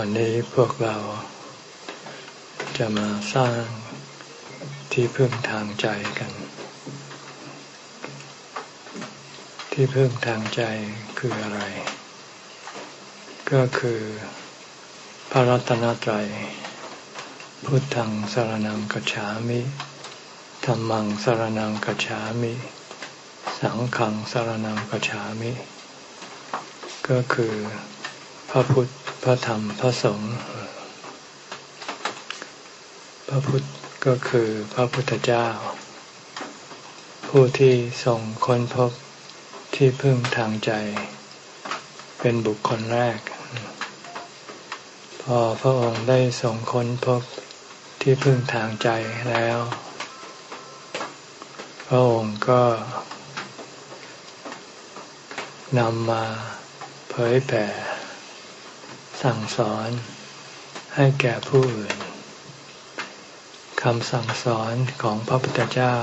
วันนี้พวกเราจะมาสร้างที่พึ่งทางใจกัน ที่พึ่งทางใจคืออะไร ก็คือพระรัตนตรัย พุทธังสารนังกัจฉามิธรรมังสารนังกัจฉามิ สังฆังสารนังกัจฉามิ ก็คือพระพุทธ พระธรรมพระสงฆ์พระพุทธก็คือพระพุทธเจ้า ผู้ที่ส่งค้นพบที่พึ่งทางใจ เป็นบุคคลแรก พอพระองค์ได้ส่งค้นพบที่พึ่งทางใจแล้ว พระองค์ก็นำมาเผยแผ่ สั่งสอนให้แก่ผู้อื่นคำสั่งสอนของพระพุทธเจ้า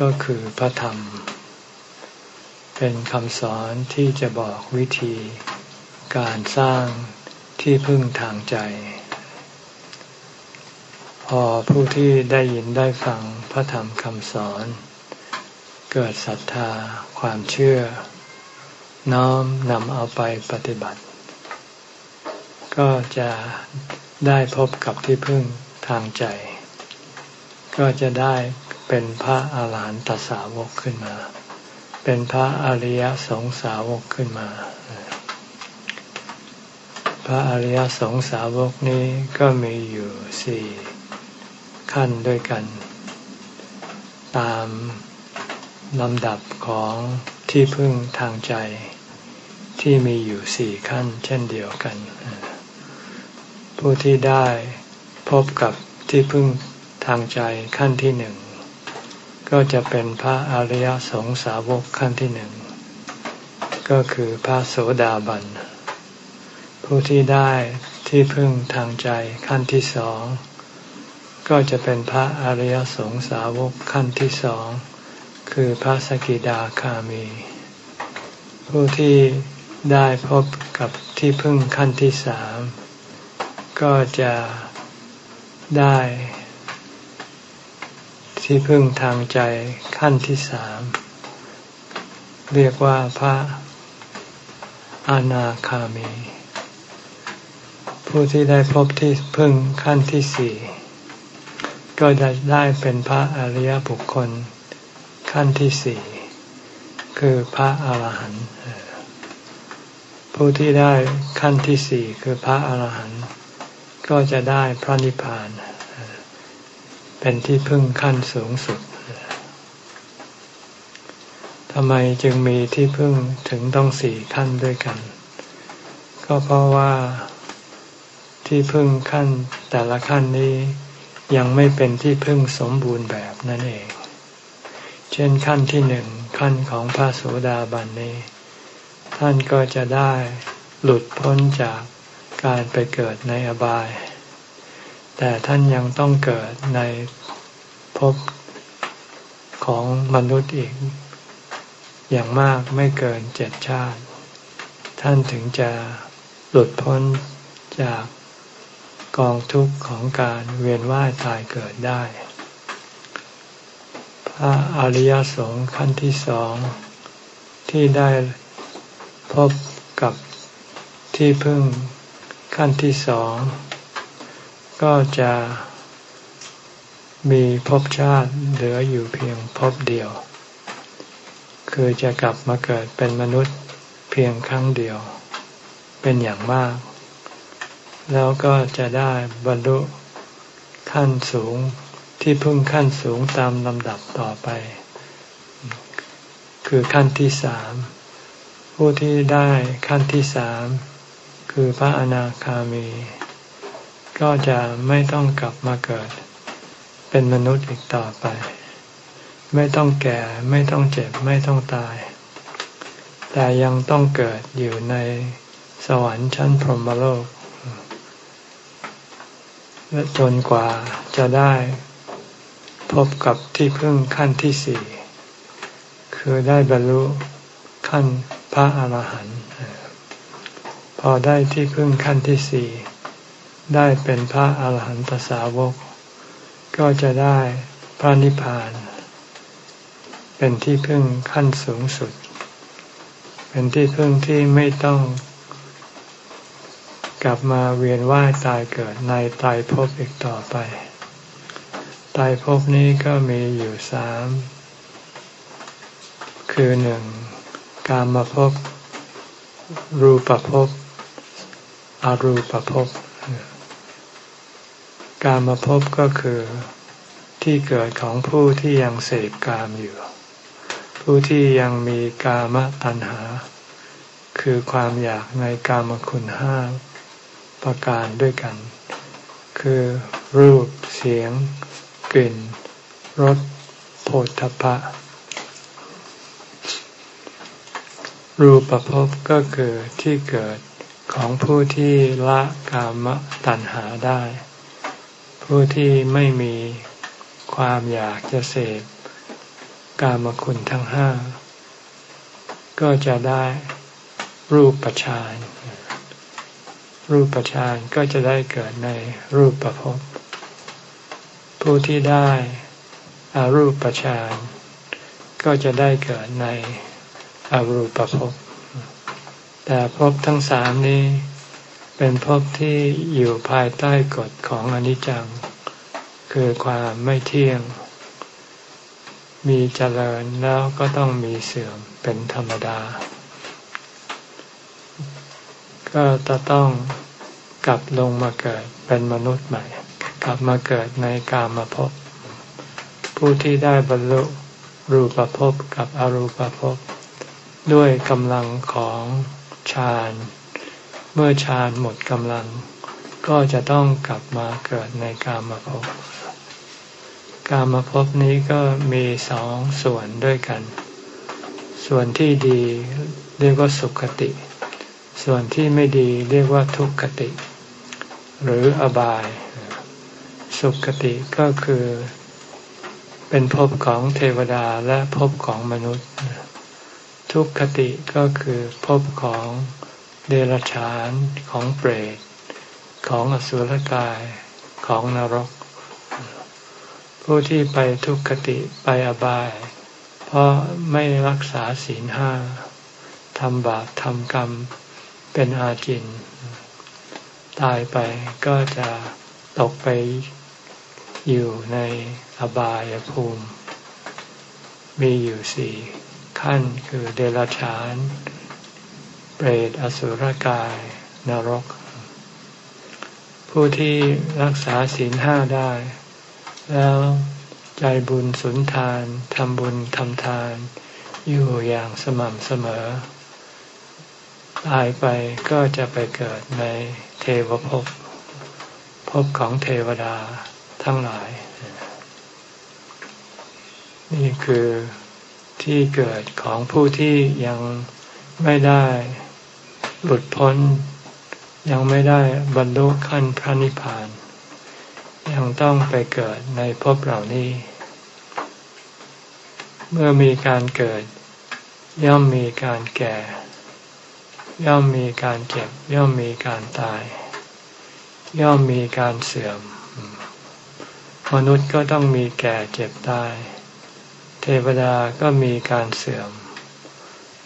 ก็คือพระธรรม เป็นคำสอนที่จะบอกวิธี การสร้างที่พึ่งทางใจ พอผู้ที่ได้ยินได้ฟังพระธรรมคำสอน เกิดศรัทธาความเชื่อ น้อมนำเอาไปปฏิบัติ ก็จะได้พบกับที่พึ่งทางใจ ก็จะได้เป็นพระอาหารหันตสาวกขึ้นมา เป็นพระอริยสงสาวกขึ้นมา พระอริยสงสาวกนี้ก็มีอยู่สี่ขั้นด้วยกัน ตามลำดับของที่พึ่งทางใจที่มีอยู่สี่ขั้นเช่นเดียวกัน ผู้ที่ได้พบกับที่พึ่งทางใจขั้นที่หนึ่ง ก็จะเป็นพระอริยสงสาวกขั้นที่หนึ่ง ก็คือพระโสดาบัน ผู้ที่ได้ที่พึ่งทางใจขั้นที่สอง ก็จะเป็นพระอริยสงสาวกขั้นที่สอง คือพระสกิดาคามี ผู้ที่ได้พบกับที่พึ่งขั้นที่สาม ก็จะได้ที่พึ่งทางใจขั้นที่สาม เรียกว่าพระอนาคามี ผู้ที่ได้พบที่พึ่งขั้นที่สี่ ก็จะได้เป็นพระอริยบุคคลขั้นที่สี่ คือพระอาหารหันต์ผู้ที่ได้ขั้นที่สี่คือพระอาหารหันต์ ก็จะได้พระนิพพาน เป็นที่พึ่งขั้นสูงสุดทำไมจึงมีที่พึ่งถึงต้องสี่ขั้นด้วยกัน ก็เพราะว่าที่พึ่งขั้นแต่ละขั้นนี้ยังไม่เป็นที่พึ่งสมบูรณ์แบบนั่นเอง เช่นขั้นที่หนึ่งขั้นของพระโสดาบันนี้ ท่านก็จะได้หลุดพ้นจาก การไปเกิดในอบาย แต่ท่านยังต้องเกิดในภพของมนุษย์อีก อย่างมากไม่เกินเจ็ดชาติ ท่านถึงจะหลุดพ้นจากกองทุกข์ของการเวียนว่ายตายเกิดได้ พระอริยสงฆ์ขั้นที่สองที่ได้พบกับที่พึ่ง ขั้นที่สอง ก็จะมีภพชาติเหลืออยู่เพียงภพเดียว คือจะกลับมาเกิดเป็นมนุษย์เพียงครั้งเดียว เป็นอย่างมาก แล้วก็จะได้บรรลุขั้นสูงที่พึ่งขั้นสูงตามลำดับต่อไป คือขั้นที่สามผู้ที่ได้ขั้นที่สาม คือพระอนาคามี ก็จะไม่ต้องกลับมาเกิด เป็นมนุษย์อีกต่อไป ไม่ต้องแก่ไม่ต้องเจ็บไม่ต้องตาย แต่ยังต้องเกิดอยู่ในสวรรค์ชั้นพรหมโลกและจนกว่าจะได้พบกับที่พึ่งขั้นที่สี่ คือได้บรรลุขั้นพระอรหันต พอได้ที่พึ่งขั้นที่สี่ได้เป็นพระอาหารหันตสาวก ก็จะได้พระนิพพาน เป็นที่พึ่งขั้นสูงสุด เป็นที่พึ่งที่ไม่ต้อง กลับมาเวียนว่ายตายเกิดในตายภพอีกต่อไปตายภพนี้ก็มีอยู่สามคือหนึ่งกามมาภพรูปภพ อรูปภพ กามภพก็คือที่เกิดของผู้ที่ยังเสพกามอยู่ ผู้ที่ยังมีกามตัณหา คือความอยากในกามคุณห้าประการด้วยกัน คือรูปเสียง กลิ่นรสโผฏฐพะรูปภพก็คือที่เกิด ของผู้ที่ละกามตัณหาได้ ผู้ที่ไม่มีความอยากจะเสพกามคุณทั้งห้า ก็จะได้รูปปัชานรูปปัชานก็จะได้เกิดในรูปประพบผู้ที่ได้อารูปปัชานก็จะได้เกิดในอรูปภพ แต่ภพทั้งสามนี้เป็นภพที่อยู่ภายใต้กฎของอนิจจัง คือความไม่เที่ยง มีเจริญแล้วก็ต้องมีเสื่อมเป็นธรรมดา ก็จะต้องกลับลงมาเกิดเป็นมนุษย์ใหม่ กลับมาเกิดในกามภพผู้ที่ได้บรรลุรูปภพกับอรูปภพด้วยกำลังของ ฌาน เมื่อฌานหมดกำลัง ก็จะต้องกลับมาเกิดในกามภพกามภพนี้ก็มีสองส่วนด้วยกัน ส่วนที่ดีเรียกว่าสุขติ ส่วนที่ไม่ดีเรียกว่าทุกขติ หรืออบาย สุขติก็คือ เป็นภพของเทวดาและภพของมนุษย์ ทุกขติก็คือภพของเดรัจฉานของเปรต ของอสุรกายของนรก ผู้ที่ไปทุกขติไปอบาย เพราะไม่รักษาศีลห้าทำบาปทำกรรมเป็นอาจิน ตายไปก็จะตกไปอยู่ในอบายภูมิ มีอยู่สี่ ขั้นคือเดรัจฉาน เปรตอสุรกาย นรก ผู้ที่รักษาศีลห้าได้ แล้วใจบุญสุนทานทำบุญทำทาน อยู่อย่างสม่ำเสมอ ตายไปก็จะไปเกิดในเทวภพภพของเทวดาทั้งหลาย นี่คือ ที่เกิดของผู้ที่ยังไม่ได้หลุดพ้น ยังไม่ได้บรรลุขั้นพระนิพพาน ยังต้องไปเกิดในภพเหล่านี้ เมื่อมีการเกิด ย่อมมีการแก่ ย่อมมีการเจ็บ ย่อมมีการตาย ย่อมมีการเสื่อม มนุษย์ก็ต้องมีแก่เจ็บตาย ทวดาก็มีการเสื่อม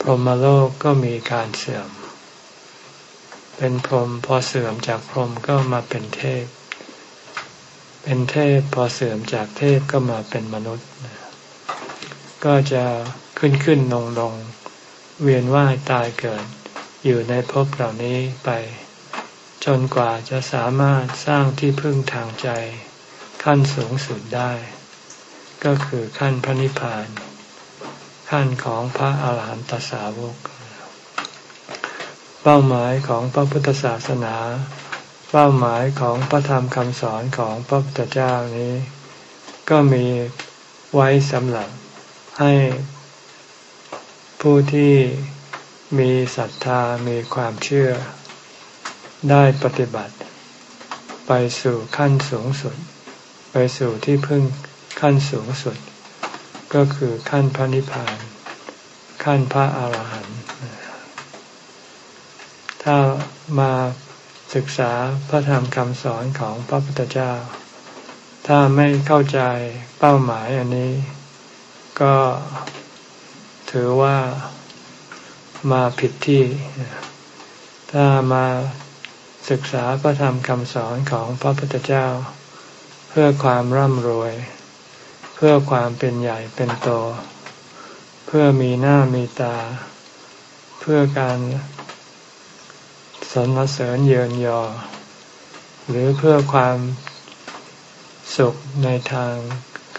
พรหมโลกก็มีการเสื่อม เป็นพรหมพอเสื่อมจากพรหมก็มาเป็นเทพ เป็นเทพพอเสื่อมจากเทพก็มาเป็นมนุษย์ ก็จะขึ้นขึ้นลงลงเวียนว่ายตายเกิด อยู่ในภพเหล่านี้ไป จนกว่าจะสามารถสร้างที่พึ่งทางใจ ขั้นสูงสุดได้ ก็คือขั้นพระนิพพาน ขั้นของพระอาหารหันตสาวก เป้าหมายของพระพุทธศาสนา เป้าหมายของพระธรรมคำสอนของพระพุทธเจ้านี้ ก็มีไว้สำหรับให้ผู้ที่มีศรัทธามีความเชื่อ ได้ปฏิบัติ ไปสู่ขั้นสูงสุด ไปสู่ที่พึ่ง ขั้นสูงสุด ก็คือขั้นพระนิพพาน ขั้นพระอาหารหันต์ถ้ามาศึกษาพระธรรมคำสอนของพระพุทธเจ้า ถ้าไม่เข้าใจเป้าหมายอันนี้ ก็ถือว่ามาผิดที่ ถ้ามาศึกษาพระธรรมคำสอนของพระพุทธเจ้า เพื่อความร่ำรวย พื่อความเป็นใหญ่เป็นโต เพื่อมีหน้ามีตา เพื่อการสรรเสริญเยินยอ หรือเพื่อความสุขในทาง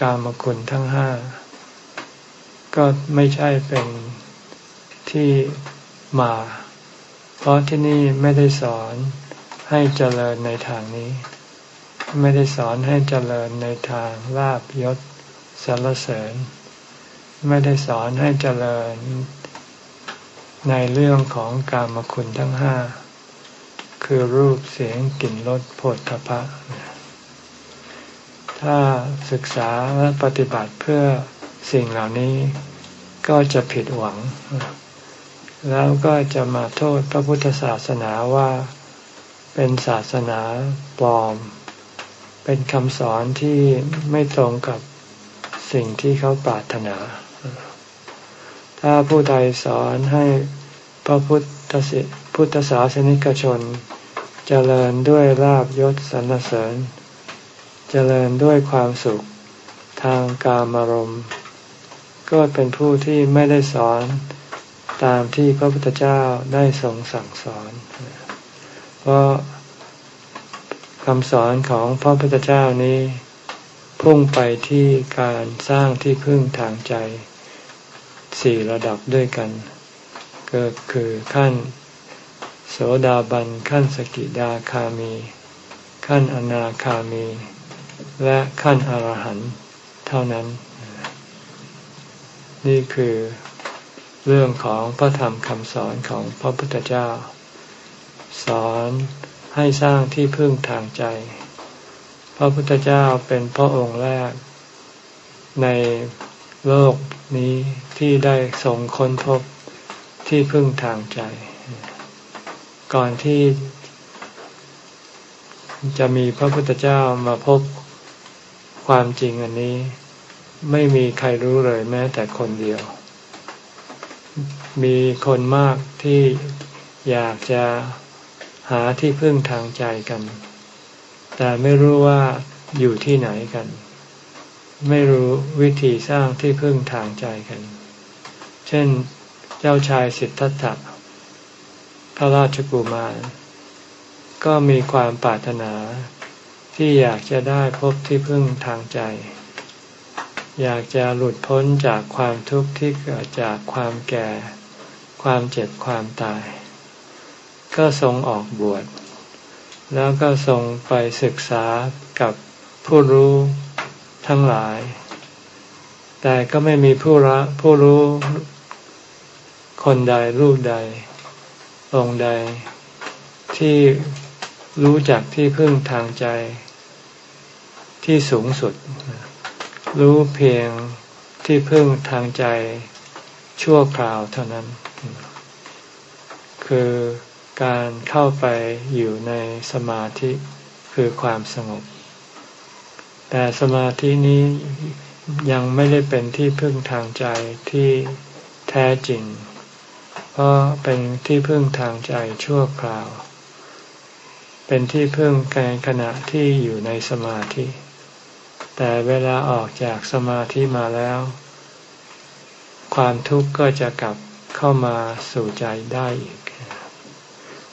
กามคุณทั้งห้า ก็ไม่ใช่เป็นที่มา เพราะที่นี่ไม่ได้สอนให้เจริญในทางนี้ ไม่ได้สอนให้เจริญในทางลาบยศ สรรเสริญ ไม่ได้สอนให้เจริญในเรื่องของกามคุณทั้งห้า คือรูปเสียงกลิ่นรสผลทพะ ถ้าศึกษาและปฏิบัติเพื่อสิ่งเหล่านี้ก็จะผิดหวัง แล้วก็จะมาโทษพระพุทธศาสนาว่าเป็นศาสนาปลอม เป็นคำสอนที่ไม่ตรงกับ สิ่งที่เขาปรารถนา ถ้าผู้ใดสอนให้พระพุทธศิพุทธศาสนิกชน เจริญด้วยลาบยศสรรเสริญ เจริญด้วยความสุขทางกามารมณ์ก็เป็นผู้ที่ไม่ได้สอนตามที่พระพุทธเจ้าได้ทรงสั่งสอน เพราะคำสอนของพระพุทธเจ้านี้ พุ่งไปที่การสร้างที่พึ่งทางใจสี่ระดับด้วยกัน ก็คือขั้น โสดาบันขั้นสกิดาคามี ขั้นอนาคามี และขั้นอรหันต์เท่านั้น นี่คือเรื่องของพระธรรมคำสอนของพระพุทธเจ้า สอนให้สร้างที่พึ่งทางใจ ระพุทธเจ้าเป็นพระองค์แรก ในโลกนี้ที่ได้ส่งค้นพบที่พึ่งทางใจ ก่อนที่จะมีพระพุทธเจ้ามาพบความจริงอันนี้ ไม่มีใครรู้เลยแม้แต่คนเดียว มีคนมากที่อยากจะหาที่พึ่งทางใจกัน แต่ไม่รู้ว่าอยู่ที่ไหนกัน ไม่รู้วิธีสร้างที่พึ่งทางใจกัน เช่นเจ้าชายสิทธัตถะพระราชกุมาร ก็มีความปรารถนาที่อยากจะได้พบที่พึ่งทางใจ อยากจะหลุดพ้นจากความทุกข์ที่เกิดจากความแก่ ความเจ็บความตาย ก็ทรงออกบวช แล้วก็ทรงไปศึกษากับผู้รู้ทั้งหลาย แต่ก็ไม่มีผู้ระผู้รู้คนใดรูปใด องค์ใด ที่รู้จักที่พึ่งทางใจ ที่สูงสุด รู้เพียงที่พึ่งทางใจชั่วคราวเท่านั้น คือ การเข้าไปอยู่ในสมาธิคือความสงบ แต่สมาธินี้ยังไม่ได้เป็นที่พึ่งทางใจที่แท้จริง เพราะเป็นที่พึ่งทางใจชั่วคราว เป็นที่พึ่งในขณะที่อยู่ในสมาธิ แต่เวลาออกจากสมาธิมาแล้ว ความทุกข์ก็จะกลับเข้ามาสู่ใจได้อีก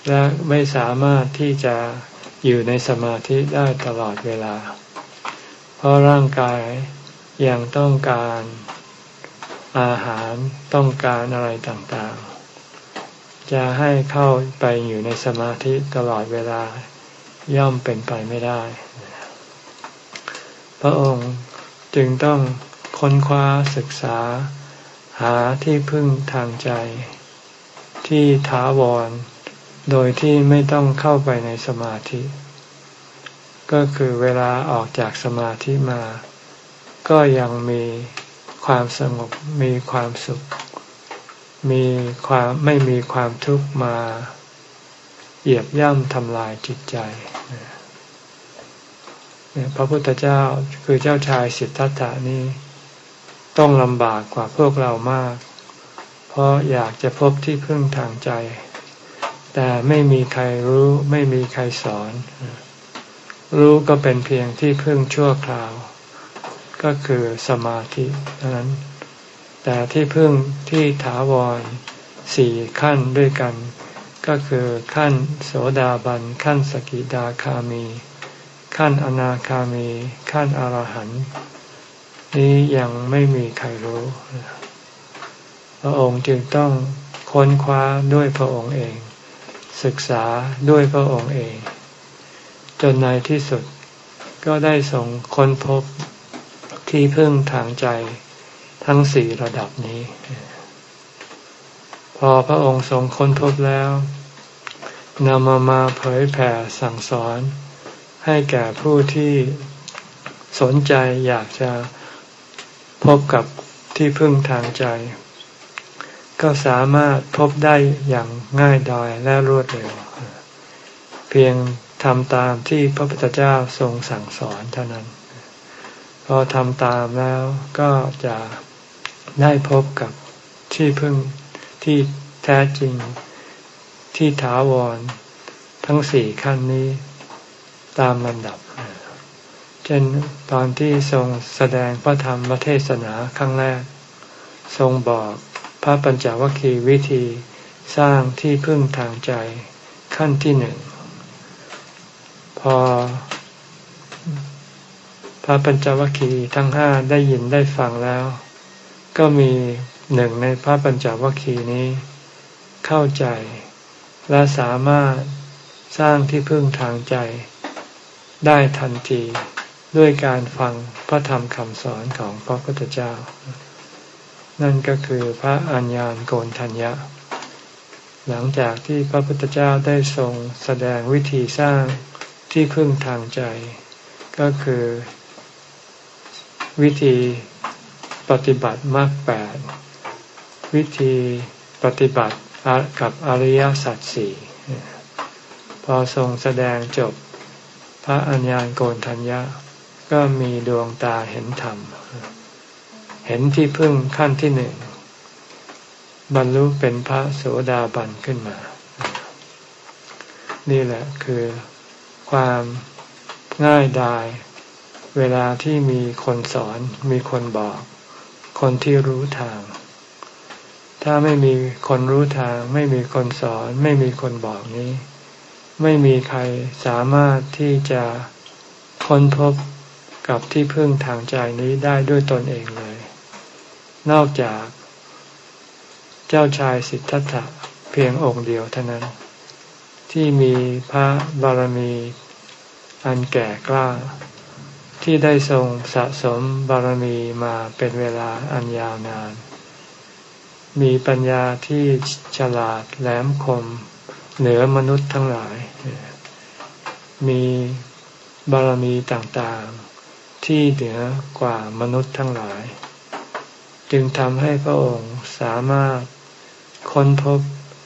และไม่สามารถที่จะอยู่ในสมาธิได้ตลอดเวลา เพราะร่างกายยังต้องการอาหารต้องการอะไรต่างๆ จะให้เข้าไปอยู่ในสมาธิตลอดเวลาย่อมเป็นไปไม่ได้ พระองค์จึงต้องค้นคว้าศึกษา หาที่พึ่งทางใจ ที่ถาวร โดยที่ไม่ต้องเข้าไปในสมาธิ ก็คือเวลาออกจากสมาธิมา ก็ยังมีความสงบมีความสุข มีความไม่มีความทุกข์มาเหยียบย่ำทำลายจิตใจพระพุทธเจ้าคือเจ้าชายสิทธัตถานี้ ต้องลำบากกว่าพวกเรามาก เพราะอยากจะพบที่พึ่งทางใจ แต่ไม่มีใครรู้ไม่มีใครสอน รู้ก็เป็นเพียงที่พึ่งชั่วคราว ก็คือสมาธิเท่านั้น แต่ที่พึ่งที่ถาวรสี่ขั้นด้วยกัน ก็คือขั้นโสดาบัน ขั้นสกิดาคามี ขั้นอนาคามี ขั้นอรหันต์นี้ยังไม่มีใครรู้ พระองค์จึงต้องค้นคว้าด้วยพระองค์เอง ศึกษาด้วยพระองค์เอง จนในที่สุดก็ได้ส่งค้นพบที่พึ่งทางใจทั้งสี่ระดับนี้ พอพระองค์ทรงค้นพบแล้วนำมามาเผยแผ่สั่งสอนให้แก่ผู้ที่สนใจอยากจะพบกับที่พึ่งทางใจ ก็สามารถพบได้อย่างง่ายดายและรวดเร็ว เพียงทำตามที่พระพุทธเจ้าทรงสั่งสอนเท่านั้น พอทำตามแล้วก็จะได้พบกับที่พึ่งที่แท้จริงที่ถาวรทั้งสี่ขั้นนี้ตามลำดับ เช่นตอนที่ทรงแสดงพระธรรมเทศนาครั้งแรก ทรงบอก พระปัญจวัคคีย์วิธีสร้างที่พึ่งทางใจขั้นที่หนึ่ง พอ พระปัญจวัคคีย์ทั้งห้าได้ยินได้ฟังแล้ว ก็มีหนึ่งในพระปัญจวัคคีย์นี้ เข้าใจ และสามารถสร้างที่พึ่งทางใจ ได้ทันทีด้วยการฟังพระธรรมคำสอนของพระพุทธเจ้า นั่นก็คือพระอัญญาณโกนทัญญะ หลังจากที่พระพุทธเจ้าได้ทรงแสดงวิธีสร้างที่พึ่งทางใจ ก็คือวิธีปฏิบัติมรรคแปดวิธีปฏิบัติกับอริยสัจสี่พอทรงแสดงจบพระอัญญาณโกนทัญญะ ก็มีดวงตาเห็นธรรม เห็นที่พึ่งขั้นที่หนึ่งบรรลุเป็นพระโสดาบันขึ้นมา นี่แหละคือความง่ายดาย เวลาที่มีคนสอนมีคนบอก คนที่รู้ทาง ถ้าไม่มีคนรู้ทาง ไม่มีคนสอน ไม่มีคนบอกนี้ ไม่มีใครสามารถที่จะค้นพบกับที่พึ่งทางใจนี้ได้ด้วยตนเองเลย นอกจากเจ้าชายสิทธัตถะเพียงองค์เดียวเท่านั้น ที่มีพระบารมีอันแก่กล้า ที่ได้ทรงสะสมบารมีมาเป็นเวลาอันยาวนาน มีปัญญาที่ฉลาดแหลมคม เหนือมนุษย์ทั้งหลาย มีบารมีต่างๆ ที่เหนือกว่ามนุษย์ทั้งหลาย จึงทำให้พระองค์สามารถค้นพบ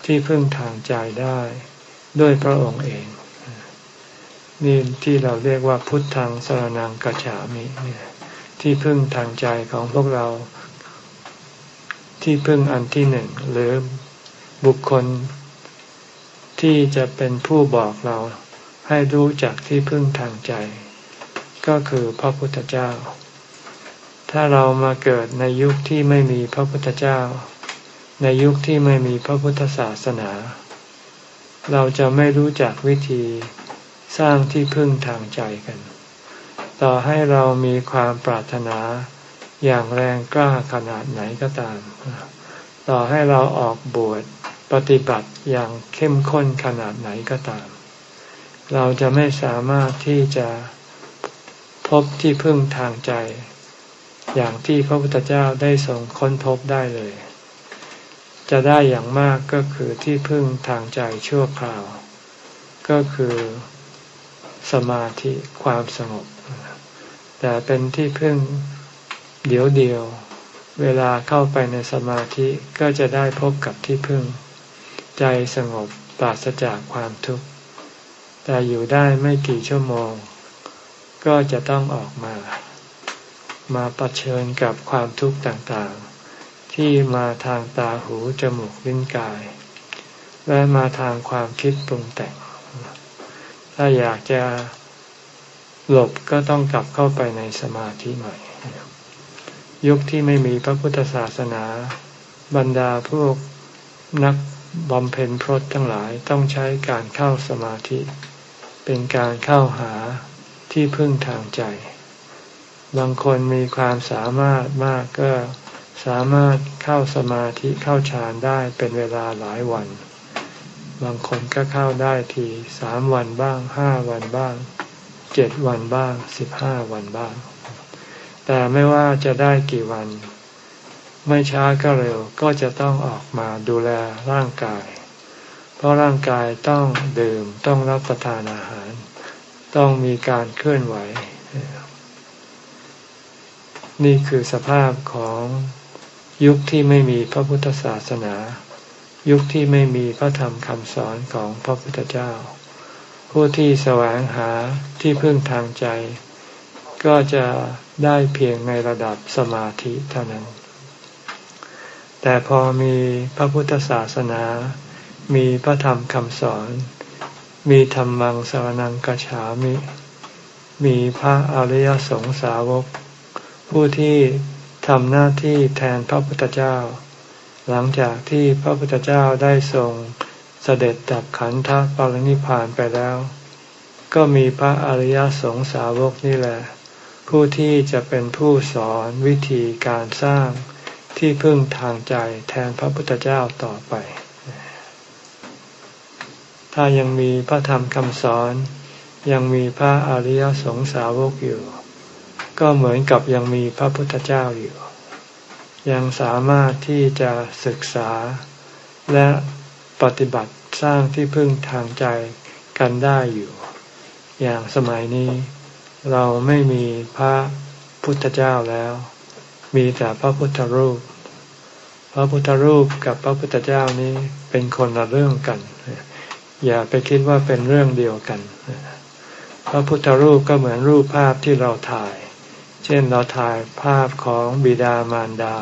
ที่พึ่งทางใจได้ด้วยพระองค์เอง นี่ที่เราเรียกว่าพุทธังสรนังกัจฉามิที่พึ่งทางใจของพวกเรา ที่พึ่งอันที่หนึ่งหรือบุคคลที่จะเป็นผู้บอกเราให้รู้จักที่พึ่งทางใจ ก็คือพระพุทธเจ้า ถ้าเรามาเกิดในยุคที่ไม่มีพระพุทธเจ้า ในยุคที่ไม่มีพระพุทธศาสนา เราจะไม่รู้จักวิธีสร้างที่พึ่งทางใจกัน ต่อให้เรามีความปรารถนาอย่างแรงกล้าขนาดไหนก็ตาม ต่อให้เราออกบวชปฏิบัติอย่างเข้มข้นขนาดไหนก็ตาม เราจะไม่สามารถที่จะพบที่พึ่งทางใจ อย่างที่พระพุทธเจ้าได้ทรงค้นพบได้เลย จะได้อย่างมากก็คือที่พึ่งทางใจชั่วคราว ก็คือสมาธิความสงบ แต่เป็นที่พึ่งเดียวเดียว เวลาเข้าไปในสมาธิก็จะได้พบกับที่พึ่ง ใจสงบปราศจากความทุกข์ แต่อยู่ได้ไม่กี่ชั่วโมง ก็จะต้องออกมา มาประเชิญกับความทุกข์ต่างๆ ที่มาทางตาหูจมูกลิ้นกาย และมาทางความคิดปรุงแต่ง ถ้าอยากจะหลบก็ต้องกลับเข้าไปในสมาธิใหม่ ยุคที่ไม่มีพระพุทธศาสนา บรรดาพวกนักบำเพ็ญพรตทั้งหลายต้องใช้การเข้าสมาธิ เป็นการเข้าหาที่พึ่งทางใจ บางคนมีความสามารถมากก็สามารถเข้าสมาธิเข้าฌานได้เป็นเวลาหลายวัน บางคนก็เข้าได้ทีสามวันบ้างห้าวันบ้างเจ็ดวันบ้างสิบห้าวันบ้าง แต่ไม่ว่าจะได้กี่วัน ไม่ช้าก็เร็วก็จะต้องออกมาดูแลร่างกาย เพราะร่างกายต้องดื่มต้องรับประทานอาหาร ต้องมีการเคลื่อนไหว นี่คือสภาพของยุคที่ไม่มีพระพุทธศาสนา ยุคที่ไม่มีพระธรรมคำสอนของพระพุทธเจ้า ผู้ที่แสวงหาที่พึ่งทางใจ ก็จะได้เพียงในระดับสมาธิเท่านั้น แต่พอมีพระพุทธศาสนา มีพระธรรมคำสอน มีธรรมังสวนังกัจฉามิ มีพระอริยสงสาวก ผู้ที่ทำหน้าที่แทนพระพุทธเจ้า หลังจากที่พระพุทธเจ้าได้ทรงเสด็จดับขันธปรินิพานไปแล้ว ก็มีพระอริยสงสาวกนี่แหละ ผู้ที่จะเป็นผู้สอนวิธีการสร้างที่พึ่งทางใจแทนพระพุทธเจ้าต่อไป ถ้ายังมีพระธรรมคำสอนยังมีพระอริยสงสาวกอยู่ ก็เหมือนกับยังมีพระพุทธเจ้าอยู่ ยังสามารถที่จะศึกษาและปฏิบัติสร้างที่พึ่งทางใจกันได้อยู่ อย่างสมัยนี้เราไม่มีพระพุทธเจ้าแล้ว มีแต่พระพุทธรูป พระพุทธรูปกับพระพุทธเจ้านี้เป็นคนละเรื่องกัน อย่าไปคิดว่าเป็นเรื่องเดียวกัน พระพุทธรูปก็เหมือนรูปภาพที่เราถ่าย เช่นเราถ่ายภาพของบิดามารดา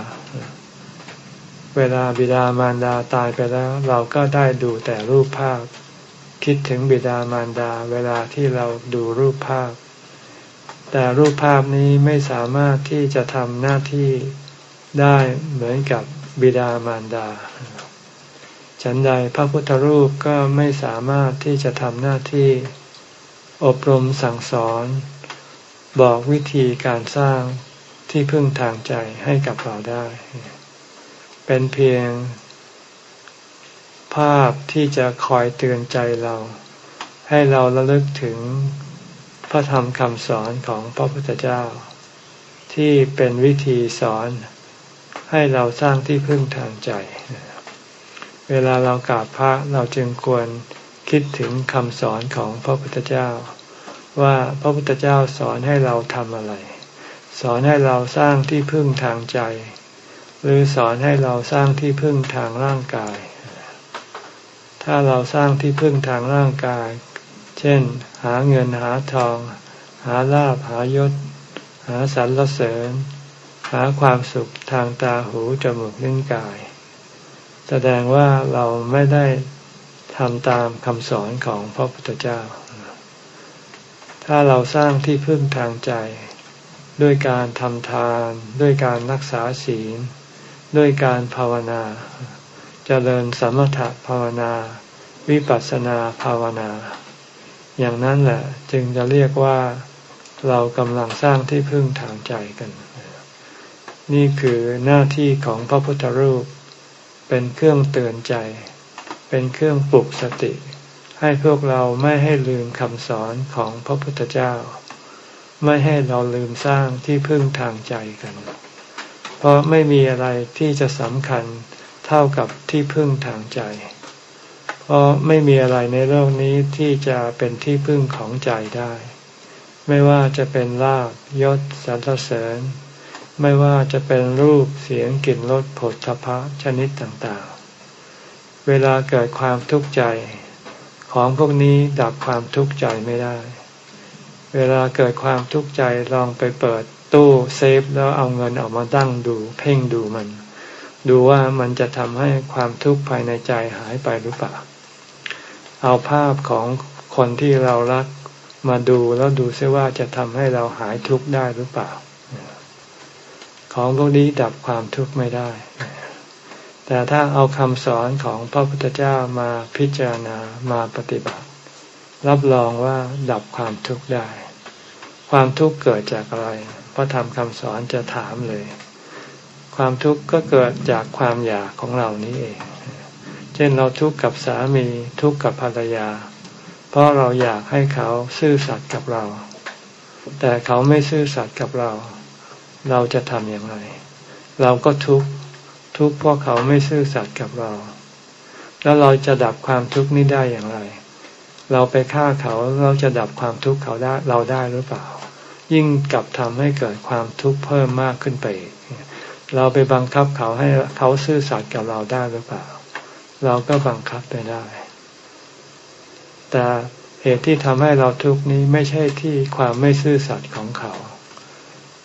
เวลาบิดามารดาตายไปแล้ว เราก็ได้ดูแต่รูปภาพ คิดถึงบิดามารดา เวลาที่เราดูรูปภาพ แต่รูปภาพนี้ไม่สามารถที่จะทำหน้าที่ได้เหมือนกับบิดามารดา ฉันใดพระพุทธรูปก็ไม่สามารถที่จะทำหน้าที่อบรมสั่งสอน บอกวิธีการสร้างที่พึ่งทางใจให้กับเราได้ เป็นเพียง ภาพที่จะคอยเตือนใจเรา ให้เราระลึกถึงพระธรรมคำสอนของพระพุทธเจ้า ที่เป็นวิธีสอนให้เราสร้างที่พึ่งทางใจ เวลาเรากราบพระเราจึงควรคิดถึงคำสอนของพระพุทธเจ้า ว่าพระพุทธเจ้าสอนให้เราทำอะไร สอนให้เราสร้างที่พึ่งทางใจ หรือสอนให้เราสร้างที่พึ่งทางร่างกาย ถ้าเราสร้างที่พึ่งทางร่างกาย เช่น หาเงินหาทอง หาลาภหายศ หาสรรเสริญ หาความสุขทางตาหูจมูกลิ้นกาย แสดงว่าเราไม่ได้ทำตามคำสอนของพระพุทธเจ้า ถ้าเราสร้างที่พึ่งทางใจ ด้วยการทำทาน ด้วยการรักษาศีล ด้วยการภาวนาจเจริญสมถภาวนา วิปัสสนาภาวนา อย่างนั้นแหละจึงจะเรียกว่าเรากำลังสร้างที่พึ่งทางใจกัน นี่คือหน้าที่ของพระพุทธรูป เป็นเครื่องเตือนใจ เป็นเครื่องปลุกสติ ให้พวกเราไม่ให้ลืมคำสอนของพระพุทธเจ้า ไม่ให้เราลืมสร้างที่พึ่งทางใจกัน เพราะไม่มีอะไรที่จะสำคัญเท่ากับที่พึ่งทางใจ เพราะไม่มีอะไรในโลกนี้ที่จะเป็นที่พึ่งของใจได้ ไม่ว่าจะเป็นลาบยศสรรเสริญ ไม่ว่าจะเป็นรูปเสียงกลิ่นรสผลทพะชนิดต่างๆ เวลาเกิดความทุกข์ใจ ของพวกนี้ดับความทุกข์ใจไม่ได้ เวลาเกิดความทุกข์ใจลองไปเปิดตู้เซฟแล้วเอาเงินออกมาตั้งดู เพ่งดูมัน ดูว่ามันจะทำให้ความทุกข์ภายในใจหายไปหรือเปล่า เอาภาพของคนที่เรารักมาดูแล้วดูซิว่าจะทำให้เราหายทุกข์ได้หรือเปล่า ของพวกนี้ดับความทุกข์ไม่ได้ แต่ถ้าเอาคำสอนของพระพุทธเจ้ามาพิจารณามาปฏิบัติ รับรองว่าดับความทุกข์ได้ ความทุกข์เกิดจากอะไรพระธรรมคำสอนจะถามเลย ความทุกข์ก็เกิดจากความอยากของเรานี้เอง เช่นเราทุกข์กับสามีทุกข์กับภรรยา เพราะเราอยากให้เขาซื่อสัตย์กับเรา แต่เขาไม่ซื่อสัตย์กับเรา เราจะทำอย่างไร เราก็ทุกข์ ทุกข์เพราะเขาไม่ซื่อสัตย์กับเรา แล้วเราจะดับความทุกข์นี้ได้อย่างไร เราไปฆ่าเขาเราจะดับความทุกข์เขาได้เราได้หรือเปล่า ยิ่งกลับทำให้เกิดความทุกข์เพิ่มมากขึ้นไปเราไปบังคับเขาให้เขาซื่อสัตย์กับเราได้หรือเปล่า เราก็บังคับไปได้ แต่เหตุที่ทำให้เราทุกข์นี้ไม่ใช่ที่ความไม่ซื่อสัตย์ของเขา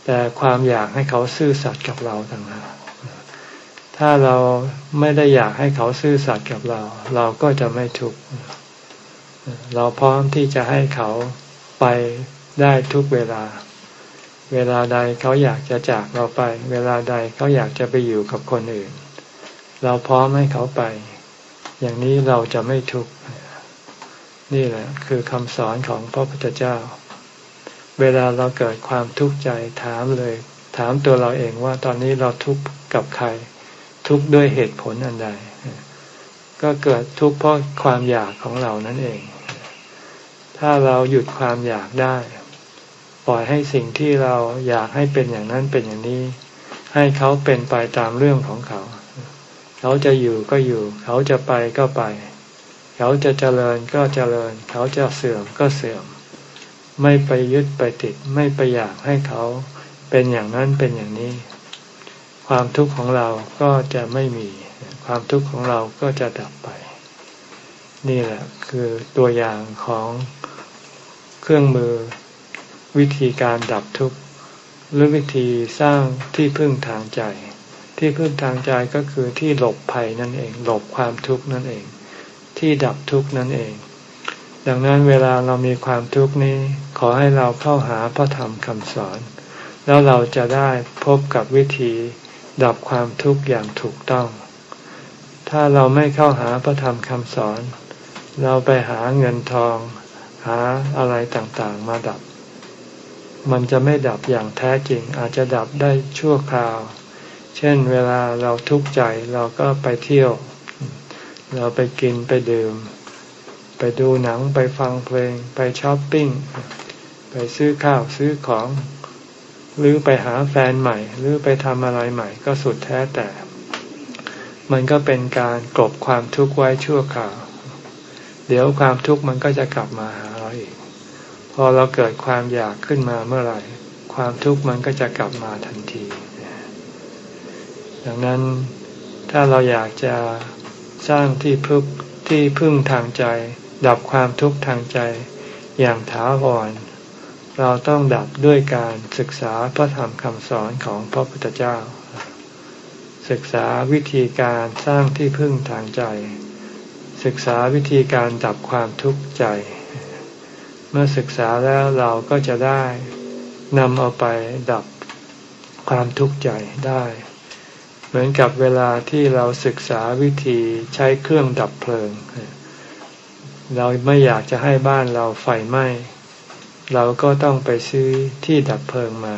แต่ความอยากให้เขาซื่อสัตย์กับเราต่างหาก ถ้าเราไม่ได้อยากให้เขาซื่อสัตย์กับเรา เราก็จะไม่ทุกข์เราพร้อมที่จะให้เขาไปได้ทุกเวลา เวลาใดเขาอยากจะจากเราไป เวลาใดเขาอยากจะไปอยู่กับคนอื่น เราพร้อมให้เขาไป อย่างนี้เราจะไม่ทุกข์นี่แหละ คือคำสอนของพระพุทธเจ้า เวลาเราเกิดความทุกข์ใจถามเลย ถามตัวเราเองว่าตอนนี้เราทุกข์กับใคร ทุกข์ด้วยเหตุผลอันใด ก็เกิดทุกข์เพราะความอยากของเรานั่นเอง ถ้าเราหยุดความอยากได้ ปล่อยให้สิ่งที่เราอยากให้เป็นอย่างนั้นเป็นอย่างนี้ ให้เขาเป็นไปตามเรื่องของเขา เขาจะอยู่ก็อยู่ เขาจะไปก็ไป เขาจะเจริญก็เจริญ เขาจะเสื่อมก็เสื่อม ไม่ไปยึดไปติด ไม่ไปอยากให้เขาเป็นอย่างนั้นเป็นอย่างนี้ ความทุกข์ของเราก็จะไม่มี ความทุกข์ของเราก็จะดับไป นี่แหละคือตัวอย่างของเครื่องมือวิธีการดับทุกข์หรือวิธีสร้างที่พึ่งทางใจ ที่พึ่งทางใจก็คือที่หลบภัยนั่นเอง หลบความทุกข์นั่นเอง ที่ดับทุกข์นั่นเอง ดังนั้นเวลาเรามีความทุกข์นี้ ขอให้เราเข้าหาพระธรรมคำสอน แล้วเราจะได้พบกับวิธี ดับความทุกข์อย่างถูกต้อง ถ้าเราไม่เข้าหาพระธรรมคำสอน เราไปหาเงินทอง หาอะไรต่างๆ มาดับ มันจะไม่ดับอย่างแท้จริง อาจจะดับได้ชั่วคราว เช่นเวลาเราทุกข์ใจเราก็ไปเที่ยว เราไปกินไปดื่ม ไปดูหนังไปฟังเพลง ไปช้อปปิ้ง ไปซื้อข้าวซื้อของ หรือไปหาแฟนใหม่ หรือไปทำอะไรใหม่ ก็สุดแท้แต่ มันก็เป็นการกลบความทุกข์ไว้ชั่วคราว เดี๋ยวความทุกข์มันก็จะกลับมาหาเราอีก พอเราเกิดความอยากขึ้นมาเมื่อไหร่ ความทุกข์มันก็จะกลับมาทันที ดังนั้นถ้าเราอยากจะสร้างที่พึ่งที่พึ่งทางใจ ดับความทุกข์ทางใจอย่างถาวร เราต้องดับด้วยการศึกษาพระธรรมคำสอนของพระพุทธเจ้า ศึกษาวิธีการสร้างที่พึ่งทางใจ ศึกษาวิธีการดับความทุกข์ใจ เมื่อศึกษาแล้วเราก็จะได้นำเอาไปดับความทุกข์ใจได้ เหมือนกับเวลาที่เราศึกษาวิธีใช้เครื่องดับเพลิง เราไม่อยากจะให้บ้านเราไฟไหม้ เราก็ต้องไปซื้อที่ดับเพลิงมา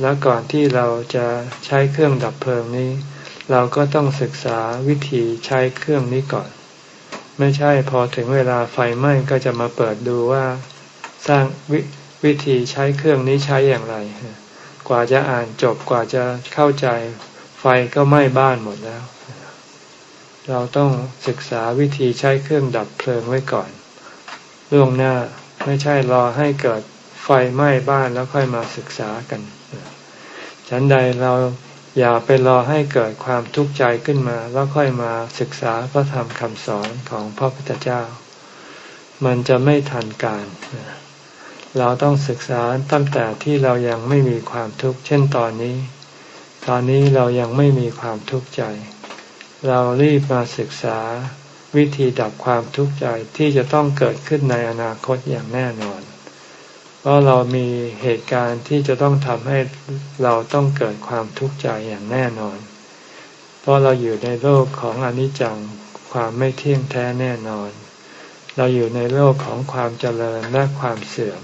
แล้วก่อนที่เราจะใช้เครื่องดับเพลิงนี้ เราก็ต้องศึกษาวิธีใช้เครื่องนี้ก่อน ไม่ใช่พอถึงเวลาไฟไหม้ก็จะมาเปิดดูว่า สร้างววิธีใช้เครื่องนี้ใช้อย่างไร กว่าจะอ่านจบกว่าจะเข้าใจ ไฟก็ไหม้บ้านหมดแล้ว เราต้องศึกษาวิธีใช้เครื่องดับเพลิงไว้ก่อนล่วงหน้า ไม่ใช่รอให้เกิดไฟไหม้บ้านแล้วค่อยมาศึกษากันฉันใดเราอย่าไปรอให้เกิดความทุกข์ใจขึ้นมา แล้วค่อยมาศึกษาพระธรรมคำสอนของพระพุทธเจ้า มันจะไม่ทันการ เราต้องศึกษาตั้งแต่ที่เรายังไม่มีความทุกข์เช่นตอนนี้ ตอนนี้เรายังไม่มีความทุกข์ใจ เรารีบมาศึกษา วิธีดับความทุกข์ใจที่จะต้องเกิดขึ้นในอนาคตอย่างแน่นอน เพราะเรามีเหตุการณ์ที่จะต้องทำให้เราต้องเกิดความทุกข์ใจอย่างแน่นอน เพราะเราอยู่ในโลกของอนิจจังความไม่เที่ยงแท้แน่นอน เราอยู่ในโลกของความเจริญและความเสื่อม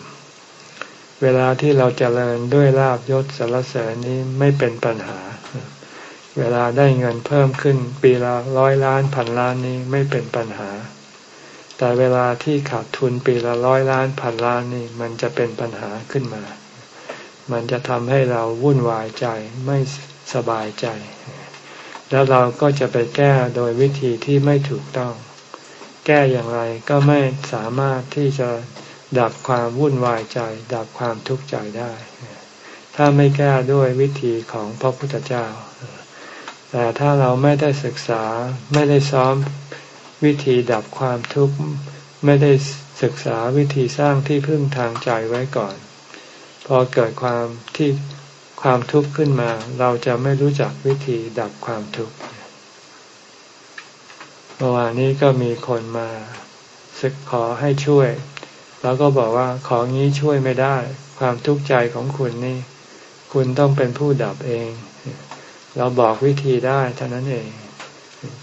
เวลาที่เราเจริญด้วยลาบยศสารเสริญนี้ไม่เป็นปัญหา เวลาได้เงินเพิ่มขึ้น ปีละร้อยล้านพันล้านนี้ไม่เป็นปัญหา แต่เวลาที่ขาดทุนปีละร้อยล้านพันล้านนี่มันจะเป็นปัญหาขึ้นมา มันจะทำให้เราวุ่นวายใจไม่สบายใจ แล้วเราก็จะไปแก้โดยวิธีที่ไม่ถูกต้อง แก้อย่างไรก็ไม่สามารถที่จะดับความวุ่นวายใจ ดับความทุกข์ใจได้ ถ้าไม่แก้ด้วยวิธีของพระพุทธเจ้า แต่ถ้าเราไม่ได้ศึกษาไม่ได้ซ้อมวิธีดับความทุกข์ไม่ได้ศึกษาวิธีสร้างที่พึ่งทางใจไว้ก่อน พอเกิดความที่ความทุกข์ขึ้นมา เราจะไม่รู้จักวิธีดับความทุกข์เมื่อวานนี้ก็มีคนมาศึกขอให้ช่วย แล้วก็บอกว่าของนี้ช่วยไม่ได้ ความทุกข์ใจของคุณนี่ คุณต้องเป็นผู้ดับเอง เราบอกวิธีได้เท่านั้นเอง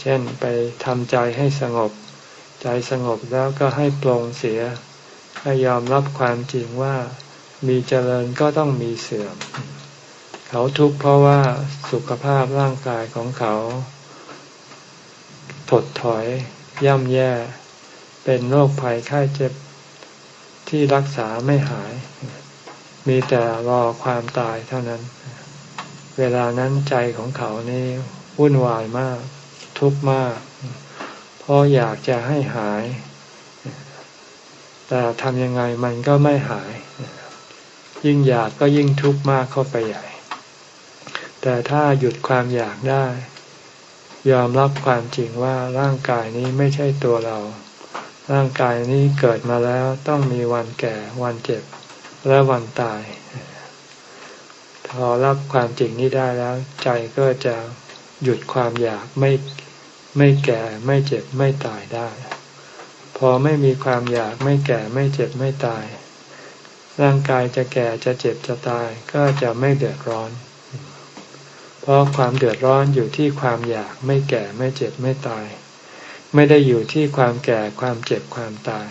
เช่นไปทำใจให้สงบ ใจสงบแล้วก็ให้ปลงเสีย ให้ยอมรับความจริงว่ามีเจริญก็ต้องมีเสื่อม เขาทุกข์เพราะว่าสุขภาพร่างกายของเขา ถดถอย ย่ำแย่ เป็นโรคภัยไข้เจ็บที่รักษาไม่หาย มีแต่รอความตายเท่านั้น เวลานั้นใจของเขานี่วุ่นวายมาก ทุกข์มากเพราะอยากจะให้หาย แต่ทำยังไงมันก็ไม่หาย ยิ่งอยากก็ยิ่งทุกข์มากเข้าไปใหญ่ แต่ถ้าหยุดความอยากได้ ยอมรับความจริงว่าร่างกายนี้ไม่ใช่ตัวเรา ร่างกายนี้เกิดมาแล้วต้องมีวันแก่วันเจ็บและวันตาย พอรับความจริงนี้ได้แล้ว ใจก็จะหยุดความอยากไม่ไม่แก่ไม่เจ็บไม่ตายได้ พอไม่มีความอยากไม่แก่ไม่เจ็บไม่ตาย ร่างกายจะแก่จะเจ็บจะตายก็จะไม่เดือดร้อน เพราะความเดือดร้อนอยู่ที่ความอยากไม่แก่ไม่เจ็บไม่ตาย ไม่ได้อยู่ที่ความแก่ความเจ็บความตาย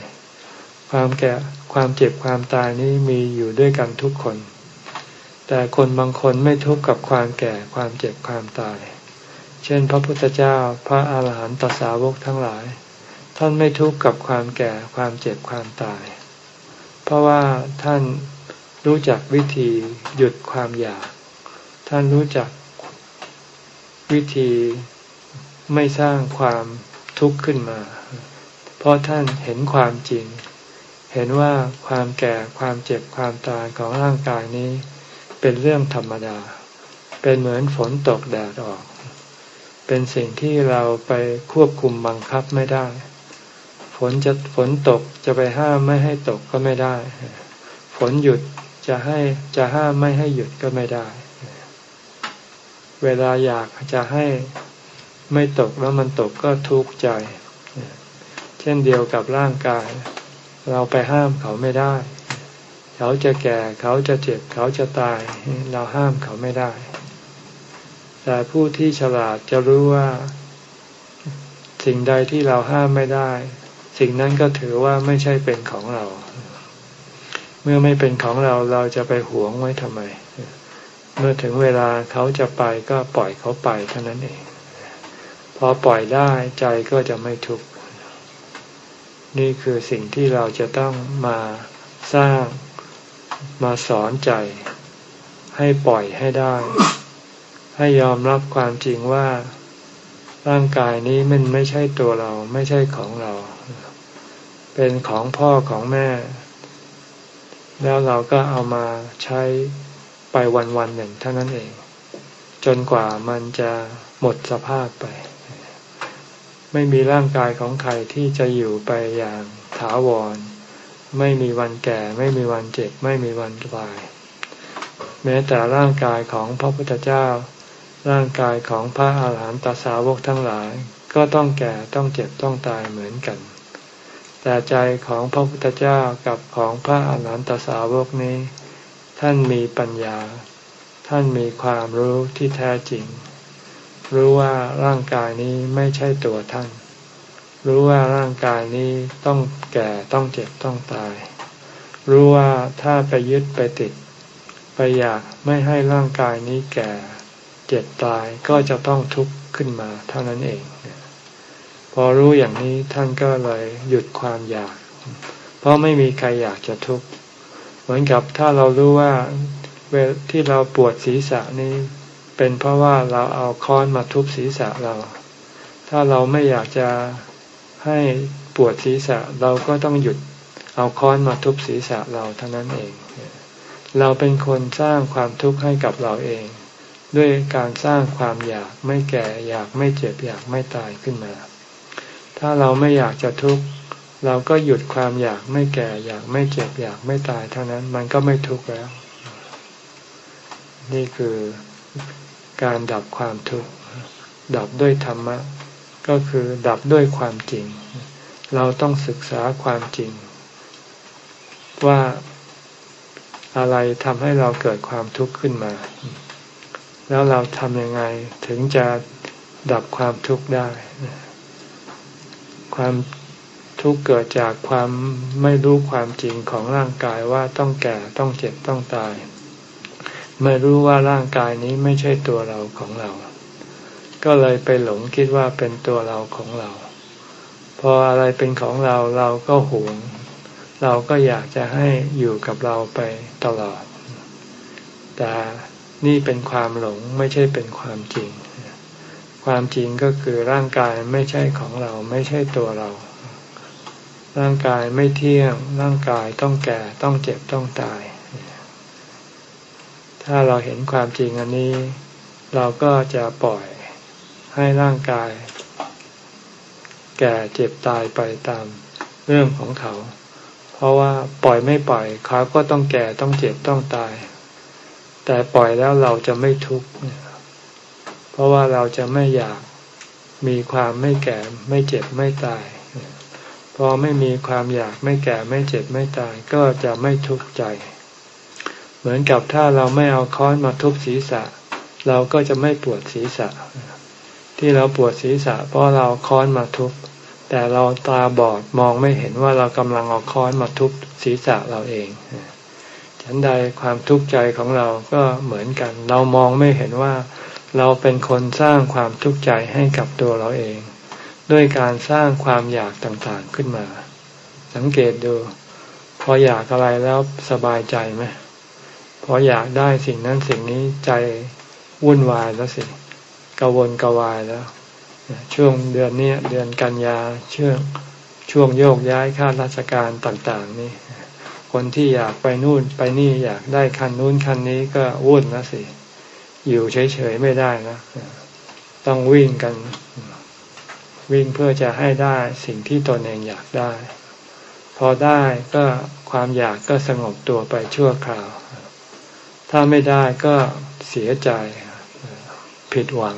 ความแก่ความเจ็บความตายนี้มีอยู่ด้วยกันทุกคน แต่คนบางคนไม่ทุกข์กับความแก่ความเจ็บความตาย เช่น พระพุทธเจ้าพระอาหารหันตสาวกทั้งหลาย ท่านไม่ทุกข์กับความแก่ความเจ็บความตาย เพราะว่าท่านรู้จักวิธีหยุดความอยาก ท่านรู้จักวิธีไม่สร้างความทุกข์ขึ้นมา เพราะท่านเห็นความจริง เห็นว่าความแก่ความเจ็บความตายของร่างกายนี้ เป็นเรื่องธรรมดา เป็นเหมือนฝนตกแดดออก เป็นสิ่งที่เราไปควบคุมบังคับไม่ได้ ฝนจะฝนตกจะไปห้ามไม่ให้ตกก็ไม่ได้ ฝนหยุดจะให้จะห้ามไม่ให้หยุดก็ไม่ได้ เวลาอยากจะให้ไม่ตกแล้วมันตกก็ทุกข์ใจ เช่นเดียวกับร่างกาย เราไปห้ามเขาไม่ได้ เขาจะแก่เขาจะเจ็บเขาจะตาย เราห้ามเขาไม่ได้ แต่ผู้ที่ฉลาดจะรู้ว่า สิ่งใดที่เราห้ามไม่ได้ สิ่งนั้นก็ถือว่าไม่ใช่เป็นของเรา เมื่อไม่เป็นของเราเราจะไปหวงไว้ทำไม เมื่อถึงเวลาเขาจะไปก็ปล่อยเขาไปเท่านั้นเอง พอปล่อยได้ใจก็จะไม่ทุกข์นี่คือสิ่งที่เราจะต้องมาสร้าง มาสอนใจ ให้ปล่อยให้ได้ ให้ยอมรับความจริงว่า ร่างกายนี้มันไม่ใช่ตัวเราไม่ใช่ของเรา เป็นของพ่อของแม่ แล้วเราก็เอามาใช้ไปวันวันหนึ่งเท่านั้นเอง จนกว่ามันจะหมดสภาพไป ไม่มีร่างกายของใครที่จะอยู่ไปอย่างถาวร ไม่มีวันแก่ ไม่มีวันเจ็บ ไม่มีวันตาย แม้แต่ร่างกายของพระพุทธเจ้า ร่างกายของพระอาหารหันตสาวกทั้งหลาย ก็ต้องแก่ต้องเจ็บต้องตายเหมือนกัน แต่ใจของพระพุทธเจ้ากับของพระอาหารหันตสาวกนี้ ท่านมีปัญญา ท่านมีความรู้ที่แท้จริง รู้ว่าร่างกายนี้ไม่ใช่ตัวท่าน รู้ว่าร่างกายนี้ต้องแก่ต้องเจ็บต้องตาย รู้ว่าถ้าไปยึดไปติด ไปอยากไม่ให้ร่างกายนี้แก่เจ็บตายก็จะต้องทุกข์ขึ้นมาเท่านั้นเอง พอรู้อย่างนี้ท่านก็เลยหยุดความอยาก เพราะไม่มีใครอยากจะทุกข์เหมือนกับถ้าเรารู้ว่าเวลที่เราปวดศีรษะนี้เป็นเพราะว่าเราเอาค้อนมาทุบศีรษะเรา ถ้าเราไม่อยากจะ ให้ปวดศีรษะเราก็ต้องหยุดเอาค้อนมาทุบศีรษะเราเท่านั้นเอง เราเป็นคนสร้างความทุกข์ให้กับเราเอง ด้วยการสร้างความอยากไม่แก่อยากไม่เจ็บอยากไม่ตายขึ้นมา ถ้าเราไม่อยากจะทุกข์เราก็หยุดความอยากไม่แก่อยากไม่เจ็บอยากไม่ตายเท่านั้นมันก็ไม่ทุกข์แล้ว นี่คือการดับความทุกข์ดับด้วยธรรมะ ก็คือดับด้วยความจริง เราต้องศึกษาความจริง ว่าอะไรทำให้เราเกิดความทุกข์ขึ้นมา แล้วเราทำยังไงถึงจะดับความทุกข์ได้ ความทุกข์เกิดจากความไม่รู้ความจริงของร่างกายว่าต้องแก่ต้องเจ็บต้องตาย ไม่รู้ว่าร่างกายนี้ไม่ใช่ตัวเราของเรา ก็เลยไปหลงคิดว่าเป็นตัวเราของเรา พออะไรเป็นของเราเราก็หวง เราก็อยากจะให้อยู่กับเราไปตลอด แต่นี่เป็นความหลงไม่ใช่เป็นความจริง ความจริงก็คือร่างกายไม่ใช่ของเราไม่ใช่ตัวเรา ร่างกายไม่เที่ยง ร่างกายต้องแก่ต้องเจ็บต้องตาย ถ้าเราเห็นความจริงอันนี้ เราก็จะปล่อย ให้ร่างกาย แก่เจ็บตายไปตามเรื่องของเขา เพราะว่าปล่อยไม่ปล่อยเขาก็ต้องแก่ต้องเจ็บต้องตาย แต่ปล่อยแล้วเราจะไม่ทุกข์เพราะว่าเราจะไม่อยากมีความไม่แก่ไม่เจ็บไม่ตาย พอไม่มีความอยากไม่แก่ไม่เจ็บไม่ตาย ก็จะไม่ทุกข์ใจ เหมือนกับถ้าเราไม่เอาค้อนมาทุบศีรษะ เราก็จะไม่ปวดศีรษะ ที่เราปวดศีรษะ เพราะเราค้อนมาทุบแต่เราตาบอดมองไม่เห็นว่าเรากำลังเอาค้อนมาทุบศีรษะเราเองฉันใดความทุกข์ใจของเราก็เหมือนกัน เรามองไม่เห็นว่าเราเป็นคนสร้างความทุกข์ใจให้กับตัวเราเอง ด้วยการสร้างความอยากต่างๆขึ้นมา สังเกตดู พออยากอะไรแล้วสบายใจไหมพออยากได้สิ่งนั้นสิ่งนี้ใจวุ่นวายแล้วสิ กวนกวายแล้ว ช่วงเดือนนี้เดือนกันยาช่วงช่วงโยกย้ายข้าราชการต่างๆ นี่ คนที่อยากไปนู่นไปนี่อยากได้คันนู้นคันนี้ก็วุ่นนะสิ อยู่เฉยๆไม่ได้นะ ต้องวิ่งกัน วิ่งเพื่อจะให้ได้สิ่งที่ตนเองอยากได้ พอได้ก็ความอยากก็สงบตัวไปชั่วคราว ถ้าไม่ได้ก็เสียใจ ผิดหวัง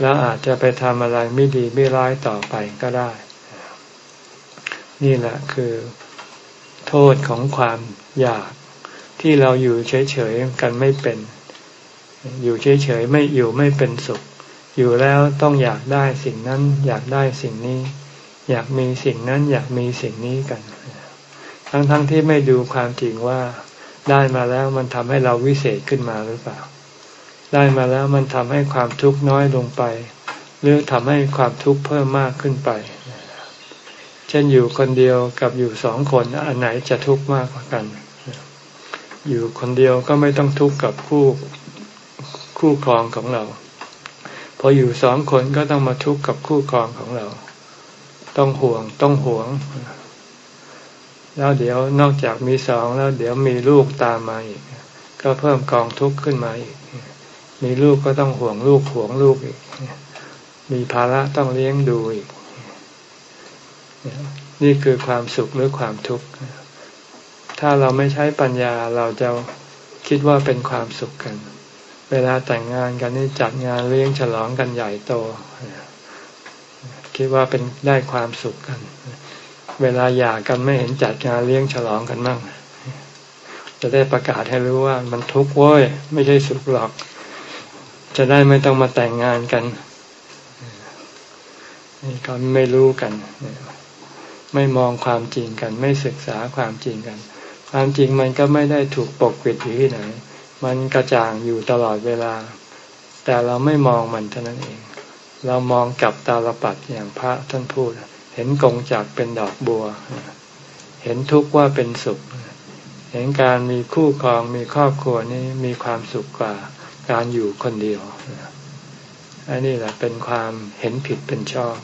แล้วอาจจะไปทำอะไรไม่ดีไม่ร้ายต่อไปก็ได้ นี่แหละคือ โทษของความอยากที่เราอยู่เฉยๆกันไม่เป็น อยู่เฉยๆไม่อยู่ไม่เป็นสุข อยู่แล้วต้องอยากได้สิ่งนั้น อยากได้สิ่งนี้ อยากมีสิ่งนั้น อยากมีสิ่งนี้กัน ทั้งๆทที่ไม่ดูความจริงว่าได้มาแล้วมันทำให้เราวิเศษขึ้นมาหรือเปล่า ได้มาแล้วมันทำให้ความทุกข์น้อยลงไป หรือทำให้ความทุกข์เพิ่มมากขึ้นไป เช่นอยู่คนเดียวกับอยู่สองคนอันไหนจะทุกข์มากกว่ากัน อยู่คนเดียวก็ไม่ต้องทุกข์กับคู่คู่ครองของเราพออยู่สองคนก็ต้องมาทุกข์กับคู่ครองของเรา ต้องห่วงต้องห่วง แล้วเดี๋ยวนอกจากมีสองแล้วเดี๋ยวมีลูกตามมาอีก ก็เพิ่มกองทุกข์ขึ้นมาอีก มีลูกก็ต้องห่วงลูกห่วงลูกอีก มีภาระต้องเลี้ยงดูอีก นี่คือความสุขหรือความทุกข์ ถ้าเราไม่ใช้ปัญญาเราจะคิดว่าเป็นความสุขกัน เวลาแต่งงานกันนี่จัดงานเลี้ยงฉลองกันใหญ่โต คิดว่าเป็นได้ความสุขกัน เวลาหย่ากันไม่เห็นจัดงานเลี้ยงฉลองกันมั่งจะได้ประกาศให้รู้ว่ามันทุกข์เว้ย ไม่ใช่สุขหรอก จะได้ไม่ต้องมาแต่งงานกันนี่เขาไม่รู้กัน ไม่มองความจริงกัน ไม่ศึกษาความจริงกัน ความจริงมันก็ไม่ได้ถูกปกปิดอยู่ที่ไหน มันกระจ่างอยู่ตลอดเวลา แต่เราไม่มองมันเท่านั้นเอง เรามองกับตาลปัดอย่างพระท่านพูด เห็นกงจากเป็นดอกบัว เห็นทุกข์ว่าเป็นสุข เห็นการมีคู่ครองมีครอบครัวนี้มีความสุขกว่า การอยู่คนเดียวอันนี้แหละเป็นความเห็นผิดเป็นชอบ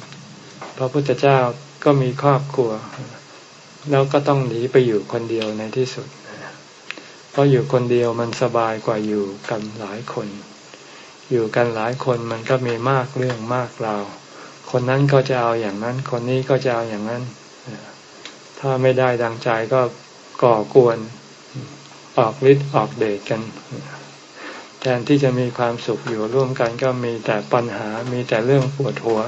พระพุทธเจ้าก็มีครอบครัว แล้วก็ต้องหนีไปอยู่คนเดียวในที่สุดเพราะอยู่คนเดียวมันสบายกว่าอยู่กันหลายคน อยู่กันหลายคนมันก็มีมากเรื่องมากราวคนนั้นก็จะเอาอย่างนั้น คนนี้ก็จะเอาอย่างนั้น ถ้าไม่ได้ดังใจก็ก่อกวน ออกฤทธิ์ออกเดชกัน แทนที่จะมีความสุขอยู่ร่วมกันก็มีแต่ปัญหามีแต่เรื่องปวดหัว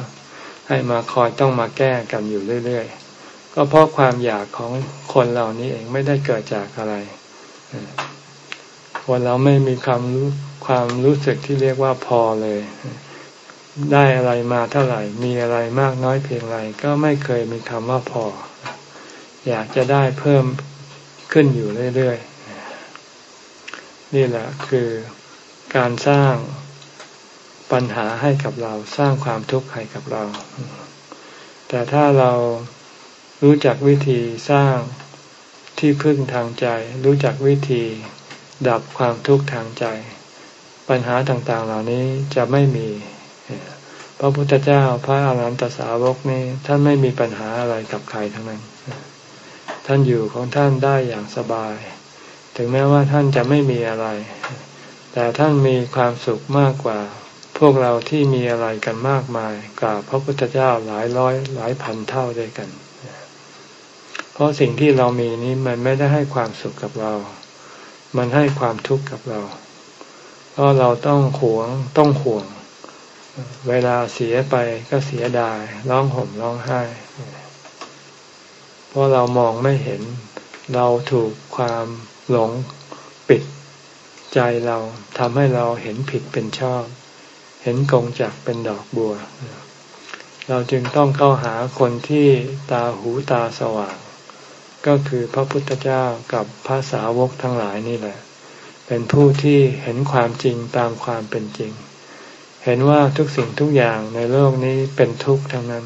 ให้มาคอยต้องมาแก้กันอยู่เรื่อยๆ ก็เพราะความอยากของคนเหล่านี้เองไม่ได้เกิดจากอะไรคนเราไม่มีความรู้ความรู้สึกที่เรียกว่าพอเลย ได้อะไรมาเท่าไหร่ มีอะไรมากน้อยเพียงไรก็ไม่เคยมีคำว่าพอ อยากจะได้เพิ่มขึ้นอยู่เรื่อยๆ นี่แหละคือ การสร้างปัญหาให้กับเราสร้างความทุกข์ให้กับเรา แต่ถ้าเรารู้จักวิธีสร้างที่พึ่งทางใจ รู้จักวิธีดับความทุกข์ทางใจ ปัญหาต่างๆเหล่านี้จะไม่มี พระพุทธเจ้าพระอาหารหันตสาวกนี่ท่านไม่มีปัญหาอะไรกับใครทั้งนั้น ท่านอยู่ของท่านได้อย่างสบาย ถึงแม้ว่าท่านจะไม่มีอะไร แต่ท่านมีความสุขมากกว่า พวกเราที่มีอะไรกันมากมายกว่าพระพุทธเจ้าหลายร้อยหลายพันเท่าด้วยกัน เพราะสิ่งที่เรามีนี้มันไม่ได้ให้ความสุขกับเรา มันให้ความทุกข์กับเรา เพราะเราต้องหวงต้องห่วง เวลาเสียไปก็เสียดาย ร้องห่มร้องไห้ เพราะเรามองไม่เห็นเราถูกความหลงปิด ใจเราทำให้เราเห็นผิดเป็นชอบ เห็นกงจักเป็นดอกบัว เราจึงต้องเข้าหาคนที่ตาหูตาสว่าง ก็คือพระพุทธเจ้ากับพระสาวกทั้งหลายนี่แหละ เป็นผู้ที่เห็นความจริงตามความเป็นจริง เห็นว่าทุกสิ่งทุกอย่างในโลกนี้เป็นทุกข์ทั้งนั้น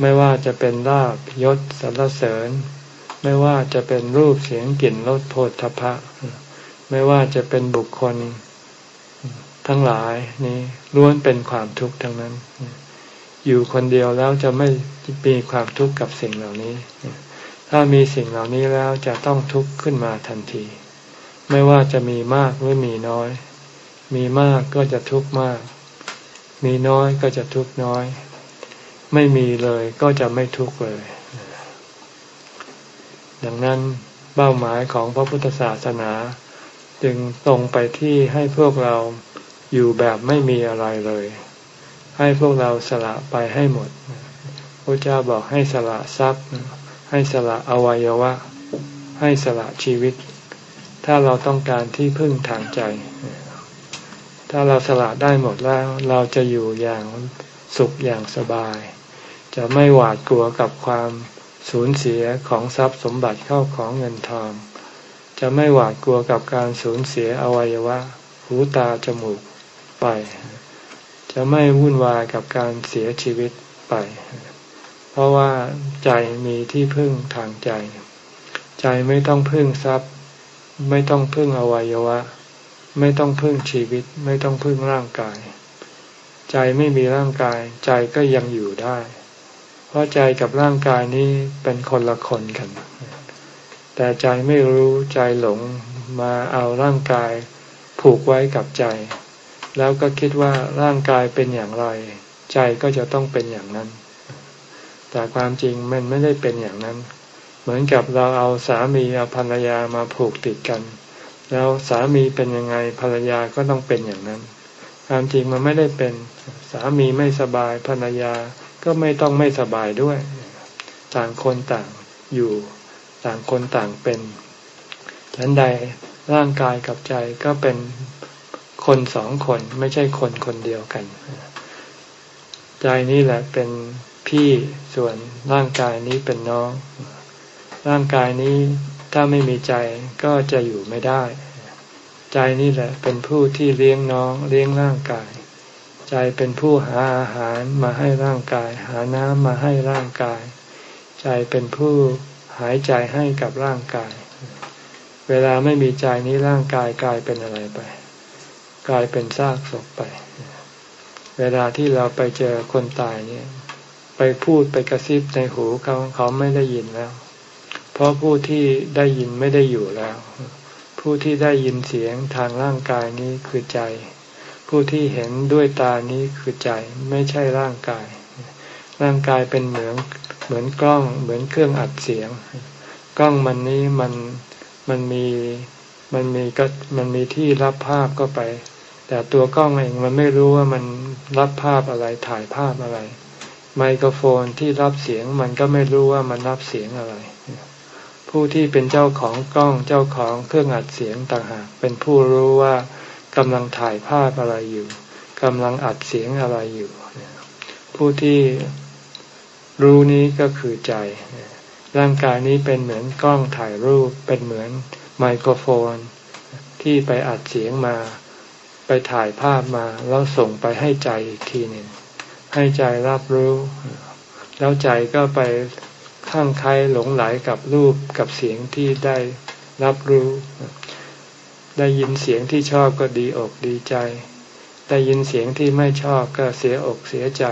ไม่ว่าจะเป็นลาบยศสรรเสริญ ไม่ว่าจะเป็นรูปเสียงกลิ่นรสโผฏฐพะ ไม่ว่าจะเป็นบุคคลทั้งหลายนี้ล้วนเป็นความทุกข์ทั้งนั้น อยู่คนเดียวแล้วจะไม่มีความทุกข์กับสิ่งเหล่านี้ ถ้ามีสิ่งเหล่านี้แล้วจะต้องทุกข์ขึ้นมาทันที ไม่ว่าจะมีมากหรือมีน้อย มีมากก็จะทุกข์มาก มีน้อยก็จะทุกข์น้อย ไม่มีเลยก็จะไม่ทุกข์เลย ดังนั้นเป้าหมายของพระพุทธศาสนา จึงตรงไปที่ให้พวกเราอยู่แบบไม่มีอะไรเลย ให้พวกเราสละไปให้หมดพระเจ้าบอกให้สละทรัพย์ ให้สละอวัยวะ ให้สละชีวิต ถ้าเราต้องการที่พึ่งทางใจ ถ้าเราสละได้หมดแล้ว เราจะอยู่อย่างสุขอย่างสบาย จะไม่หวาดกลัวกับความสูญเสียของทรัพย์สมบัติเข้าของเงินทอง จะไม่หวาดกลัวกับการสูญเสียอวัยวะ หูตาจมูกไป จะไม่วุ่นวายกับการเสียชีวิตไป เพราะว่าใจมีที่พึ่งทางใจ ใจไม่ต้องพึ่งทรัพย์ ไม่ต้องพึ่งอวัยวะ ไม่ต้องพึ่งชีวิต ไม่ต้องพึ่งร่างกาย ใจไม่มีร่างกาย ใจก็ยังอยู่ได้ เพราะใจกับร่างกายนี้เป็นคนละคนกัน แต่ใจไม่รู้ใจหลงมาเอาร่างกายผูกไว้กับใจ แล้วก็คิดว่าร่างกายเป็นอย่างไร ใจก็จะต้องเป็นอย่างนั้นแแต่ความจริงมันไม่ได้เป็นอย่างนั้น เหมือนกับเราเอาสามีเอาภรรยามาผูกติดกัน แล้วสามีเป็นยังไงภรรยาก็ต้องเป็นอย่างนั้น ความจริงมันไม่ได้เป็นสามีไม่สบายภรรยาก็ไม่ต้องไม่สบายด้วย ต่างคนต่างอยู่ ต่างคนต่างเป็นฉันใดร่างกายกับใจก็เป็นคนสองคนไม่ใช่คนคนเดียวกัน ใจนี้แหละเป็นพี่ส่วนร่างกายนี้เป็นน้อง ร่างกายนี้ถ้าไม่มีใจก็จะอยู่ไม่ได้ ใจนี่แหละเป็นผู้ที่เลี้ยงน้องเลี้ยงร่างกาย ใจเป็นผู้หาอาหารมาให้ร่างกาย หาน้ำมาให้ร่างกาย ใจเป็นผู้ หายใจให้กับร่างกาย เวลาไม่มีใจนี้ร่างกายกลายเป็นอะไรไป กลายเป็นซากศพไป เวลาที่เราไปเจอคนตายเนี่ย ไปพูดไปกระซิบในหูเขาเขาไม่ได้ยินแล้ว เพราะผู้ที่ได้ยินไม่ได้อยู่แล้ว ผู้ที่ได้ยินเสียงทางร่างกายนี้คือใจ ผู้ที่เห็นด้วยตานี้คือใจไม่ใช่ร่างกาย ร่างกายเป็นเหมือน เหมือนกล้องเหมือนเครื่องอัดเสียง กล้องมันนี้มันมันมีมันมีก็มันมีที่รับภาพก็ไป แต่ตัวกล้องเองมันไม่รู้ว่ามันรับภาพอะไรถ่ายภาพอะไร ไมโครโฟนที่รับเสียงมันก็ไม่รู้ว่ามันรับเสียงอะไร ผู้ที่เป็นเจ้าของกล้องเจ้าของเครื่องอัดเสียงต่างหากเป็นผู้รู้ว่ากำลังถ่ายภาพอะไรอยู่กำลังอัดเสียงอะไรอยู่ ผู้ที่ รู้นี้ก็คือใจ ร่างกายนี้เป็นเหมือนกล้องถ่ายรูป เป็นเหมือนไมโครโฟน ที่ไปอัดเสียงมา ไปถ่ายภาพมาแล้วส่งไปให้ใจอีกทีหนึ่งให้ใจรับรู้ แล้วใจก็ไปข้างใครหลงไหลกับรูปกับเสียงที่ได้รับรู้ ได้ยินเสียงที่ชอบก็ดีอกดีใจ ได้ยินเสียงที่ไม่ชอบก็เสียอกเสียใจ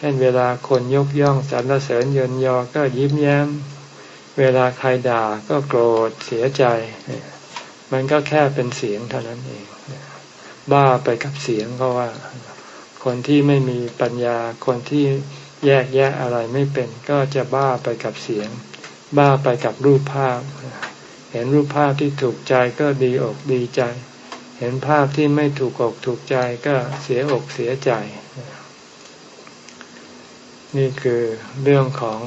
เช่นเวลาคนยกย่องสรรเสริญเยินยอก็ยิ้มแย้ม เวลาใครด่าก็โกรธเสียใจ มันก็แค่เป็นเสียงเท่านั้นเอง บ้าไปกับเสียงก็ว่า คนที่ไม่มีปัญญา คนที่แยกแยะอะไรไม่เป็น ก็จะบ้าไปกับเสียง บ้าไปกับรูปภาพ เห็นรูปภาพที่ถูกใจก็ดีอกดีใจ เห็นภาพที่ไม่ถูกอกถูกใจก็เสียอกเสียใจ นี่คือเรื่องของ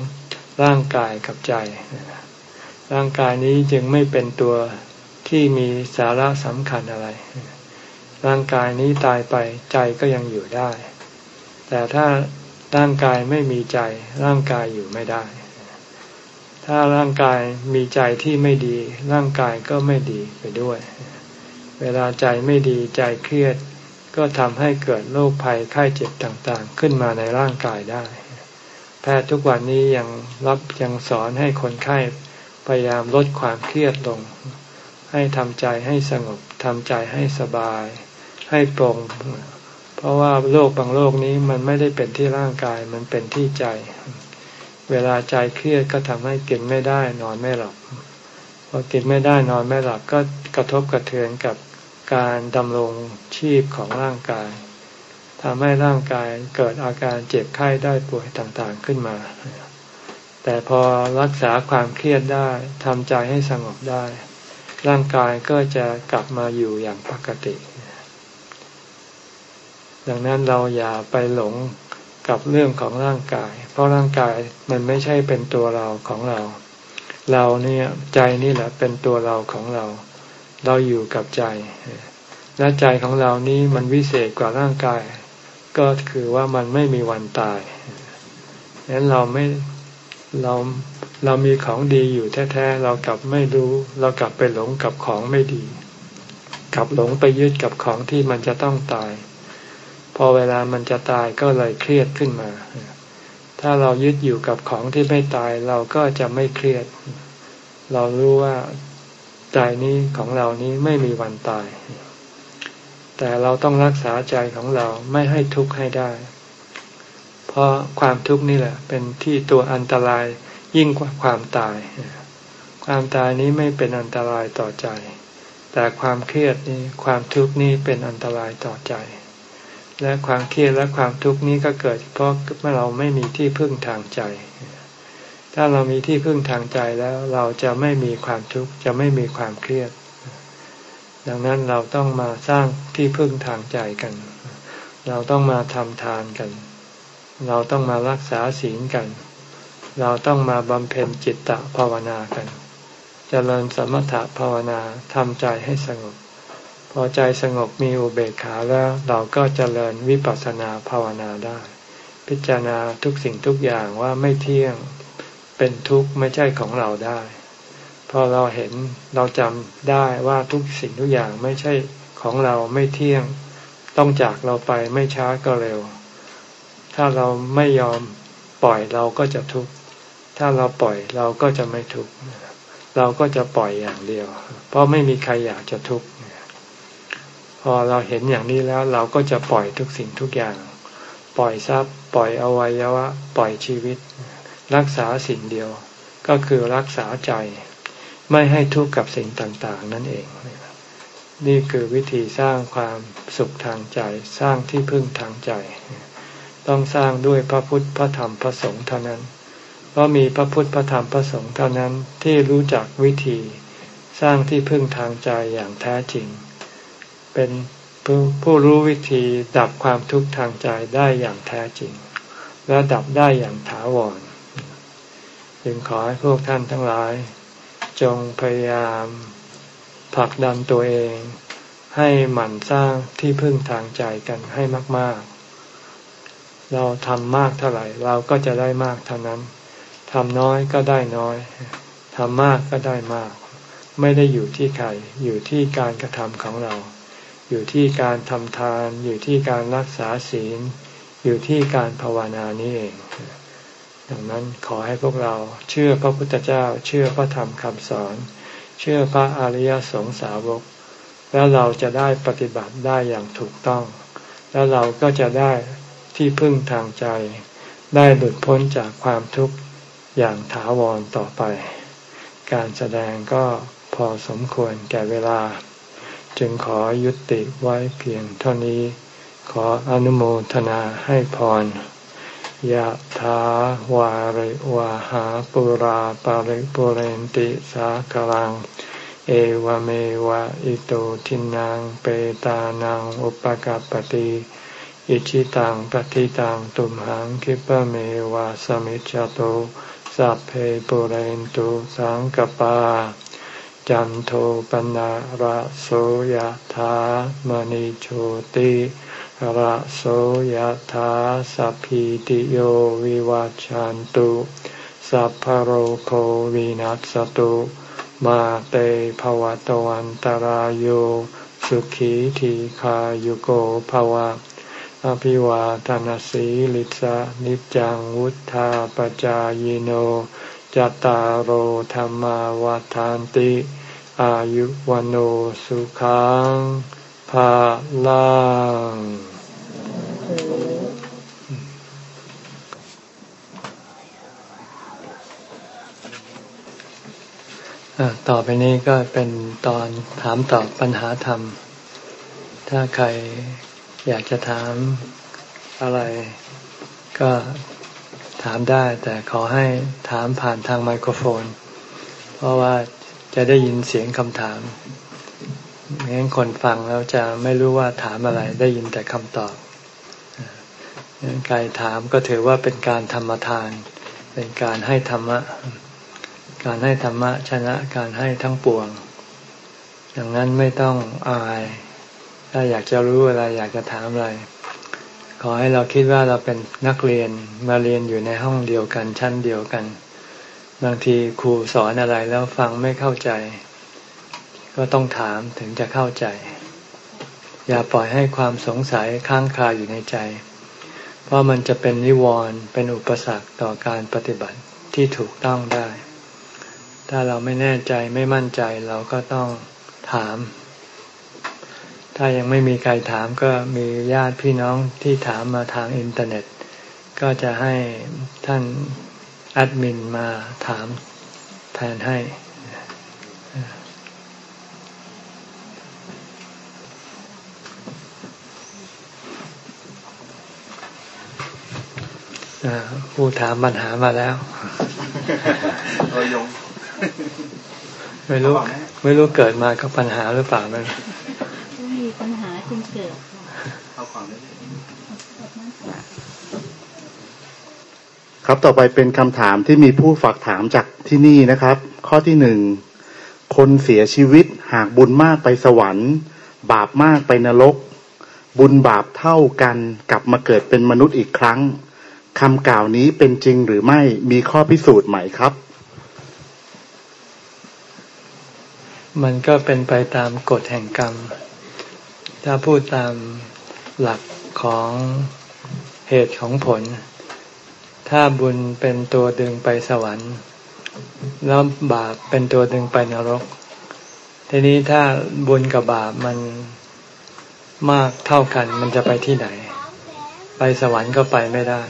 ร่างกายกับใจ ร่างกายนี้จึงไม่เป็นตัวที่มีสาระสำคัญอะไร ร่างกายนี้ตายไปใจก็ยังอยู่ได้ แต่ถ้าร่างกายไม่มีใจ ร่างกายอยู่ไม่ได้ ถ้าร่างกายมีใจที่ไม่ดี ร่างกายก็ไม่ดีไปด้วย เวลาใจไม่ดีใจเครียด ก็ทำให้เกิดโรคภัยไข้เจ็บต่างๆ ขึ้นมาในร่างกายได้ แพทย์ทุกวันนี้ยังรับยังสอนให้คนไข้พยายามลดความเครียดลง ให้ทำใจให้สงบทำใจให้สบาย ให้ปรงเพราะว่าโรคบางโรคนี้มันไม่ได้เป็นที่ร่างกายมันเป็นที่ใจ เวลาใจเครียดก็ทำให้กินไม่ได้นอนไม่หลับพอกินไม่ได้นอนไม่หลับก็กระทบกระเทือนกับการดำรงชีพของร่างกาย ทำให้ร่างกายเกิดอาการเจ็บไข้ได้ป่วยต่างๆขึ้นมา แต่พอรักษาความเครียดได้ทำใจให้สงบได้ ร่างกายก็จะกลับมาอยู่อย่างปกติ ดังนั้นเราอย่าไปหลงกับเรื่องของร่างกาย เพราะร่างกายมันไม่ใช่เป็นตัวเราของเรา เราเนี่ยใจนี่แหละเป็นตัวเราของเรา เราอยู่กับใจ และใจของเรานี้มันวิเศษกว่าร่างกาย ก็คือว่ามันไม่มีวันตายดังนั้นเราไม่เราเรามีของดีอยู่แท้ๆ เรากลับไม่รู้ เรากลับไปหลงกับของไม่ดี กลับหลงไปยึดกับของที่มันจะต้องตาย พอเวลามันจะตายก็เลยเครียดขึ้นมา ถ้าเรายึดอยู่กับของที่ไม่ตาย เราก็จะไม่เครียด เรารู้ว่าใจนี้ของเรานี้ไม่มีวันตาย แต่เราต้องรักษาใจของเราไม่ให้ทุกข์ให้ได้ เพราะความทุกข์นี่แหละ เป็นที่ตัวอันตรายยิ่งกว่าความตาย ความตายนี้ไม่เป็นอันตรายต่อใจ แต่ความเครียดนี้ความทุกข์นี้เป็นอันตรายต่อใจ และความเครียดและความทุกข์นี้ก็เกิด เพราะเมื่อเราไม่มีที่พึ่งทางใจ ถ้าเรามีที่พึ่งทางใจแล้ว เราจะไม่มีความทุกข์จะไม่มีความเครียด ดังนั้นเราต้องมาสร้างที่พึ่งทางใจกัน เราต้องมาทำทานกัน เราต้องมารักษาศีลกัน เราต้องมาบำเพ็ญจิตตภาวนากันจเจริญสมถภาวนาทำใจให้สงบ พอใจสงบมีอุเบกขาแล้วเราก็เจริญวิปัสสนาภาวนาได้ พิจารณาทุกสิ่งทุกอย่างว่าไม่เที่ยงเป็นทุกข์ไม่ใช่ของเราได้ พอเราเห็นเราจำได้ว่าทุกสิ่งทุกอย่างไม่ใช่ของเราไม่เที่ยง ต้องจากเราไปไม่ช้าก็เร็ว ถ้าเราไม่ยอมปล่อยเราก็จะทุกข์ถ้าเราปล่อยเราก็จะไม่ทุกข์เราก็จะปล่อยอย่างเดียว เพราะไม่มีใครอยากจะทุกข์พอเราเห็นอย่างนี้แล้วเราก็จะปล่อยทุกสิ่งทุกอย่าง ปล่อยทรัพย์ ปล่อยอวัยวะ ปล่อยชีวิต รักษาสิ่งเดียว ก็คือรักษาใจ ไม่ให้ทุกข์กับสิ่งต่างๆ นั่นเอง นี่คือวิธีสร้างความสุขทางใจ สร้างที่พึ่งทางใจ ต้องสร้างด้วยพระพุทธพระธรรมพระสงฆ์เท่านั้น เพราะมีพระพุทธพระธรรมพระสงฆ์เท่านั้นที่รู้จักวิธี สร้างที่พึ่งทางใจอย่างแท้จริง เป็นผู้รู้วิธีดับความทุกข์ทางใจได้อย่างแท้จริง และดับได้อย่างถาวร จึงขอให้พวกท่านทั้งหลาย จงพยายามผลักดันตัวเอง ให้หมั่นสร้างที่พึ่งทางใจกันให้มาก ๆ เราทำมากเท่าไหร่ เราก็จะได้มากเท่านั้นทำน้อยก็ได้น้อยทำมากก็ได้มาก ไม่ได้อยู่ที่ใครอยู่ที่การกระทำของเรา อยู่ที่การทำทาน อยู่ที่การรักษาศีล อยู่ที่การภาวนานี้เอง ดังนั้นขอให้พวกเราเชื่อพระพุทธเจ้า เชื่อพระธรรมคำสอน เชื่อพระอริยสงสาวก แล้วเราจะได้ปฏิบัติได้อย่างถูกต้อง แล้วเราก็จะได้ที่พึ่งทางใจ ได้หลุดพ้นจากความทุกข์อย่างถาวรต่อไป การแสดงก็พอสมควรแก่เวลา จึงขอยุติไว้เพียงเท่านี้ ขออนุโมทนาให้พร ยะถาวาริวาหาปุราปาริปุเรนติสากลัง เอวเมวะอิโตทินังเปตานังอุปกัรปติอิชิตังปฏิตังตุมหังคิปะเมวะสมิจจโตสัพเพปุเรนตุสังกปา จันโทปนะระโสยธามณิโชติ ระโสยธาสัพพิติโยวิวัจจันตุ สัพพโรโควินัสตุ มาเตภวตวันตารโยสุขีทีขายุโกภวะ อภิวาทานสีลิสานิจังวุธาปจายโนจตารโหธรรมวาทานติ อายุวันโอสุขังภาลัง ต่อไปนี้ก็เป็นตอนถามตอบปัญหาธรรม ถ้าใครอยากจะถามอะไรก็ถามได้ แต่ขอให้ถามผ่านทางไมโครโฟน เพราะว่าจะได้ยินเสียงคำถามงั้นคนฟังแล้วจะไม่รู้ว่าถามอะไรได้ยินแต่คำตอบ ใครถามก็ถือว่าเป็นการธรรมทาน เป็นการให้ธรรมะ การให้ธรรมะชนะการให้ทั้งปวง ดังนั้นไม่ต้องอาย ถ้าอยากจะรู้อะไรอยากจะถามอะไร ขอให้เราคิดว่าเราเป็นนักเรียนมาเรียนอยู่ในห้องเดียวกันชั้นเดียวกัน บางทีครูสอนอะไรแล้วฟังไม่เข้าใจ ก็ต้องถามถึงจะเข้าใจ อย่าปล่อยให้ความสงสัยค้างคาอยู่ในใจ ราะมันจะเป็นนิวรณ์เป็นอุปสรรคต่อการปฏิบัติที่ถูกต้องได้ ถ้าเราไม่แน่ใจไม่มั่นใจเราก็ต้องถาม ถ้ายังไม่มีใครถามก็มีญาติพี่น้องที่ถามมาทางอินเทอร์เน็ต ก็จะให้ท่านแอดมินมาถามแทนให้ ผู้ถามปัญหามาแล้วไม่รู้ไม่รู้เกิดมากับปัญหาหรือเปล่ามันมีปัญหาจึงเกิดครับต่อไปเป็นคำถามที่มีผู้ฝากถามจากที่นี่นะครับ ข้อที่หนึ่งคนเสียชีวิตหากบุญมากไปสวรรค์ บาปมากไปนรก บุญบาปเท่ากันกลับมาเกิดเป็นมนุษย์อีกครั้ง คำกล่าวนี้เป็นจริงหรือไม่มีข้อพิสูจน์ไหมครับ มันก็เป็นไปตามกฎแห่งกรรม ถ้าพูดตามหลักของเหตุของผล ถ้าบุญเป็นตัวดึงไปสวรรค์ แล้วบาปเป็นตัวดึงไปนรก ทีนี้ถ้าบุญกับบาปมันมากเท่ากันมันจะไปที่ไหน ไปสวรรค์ก็ไปไม่ได้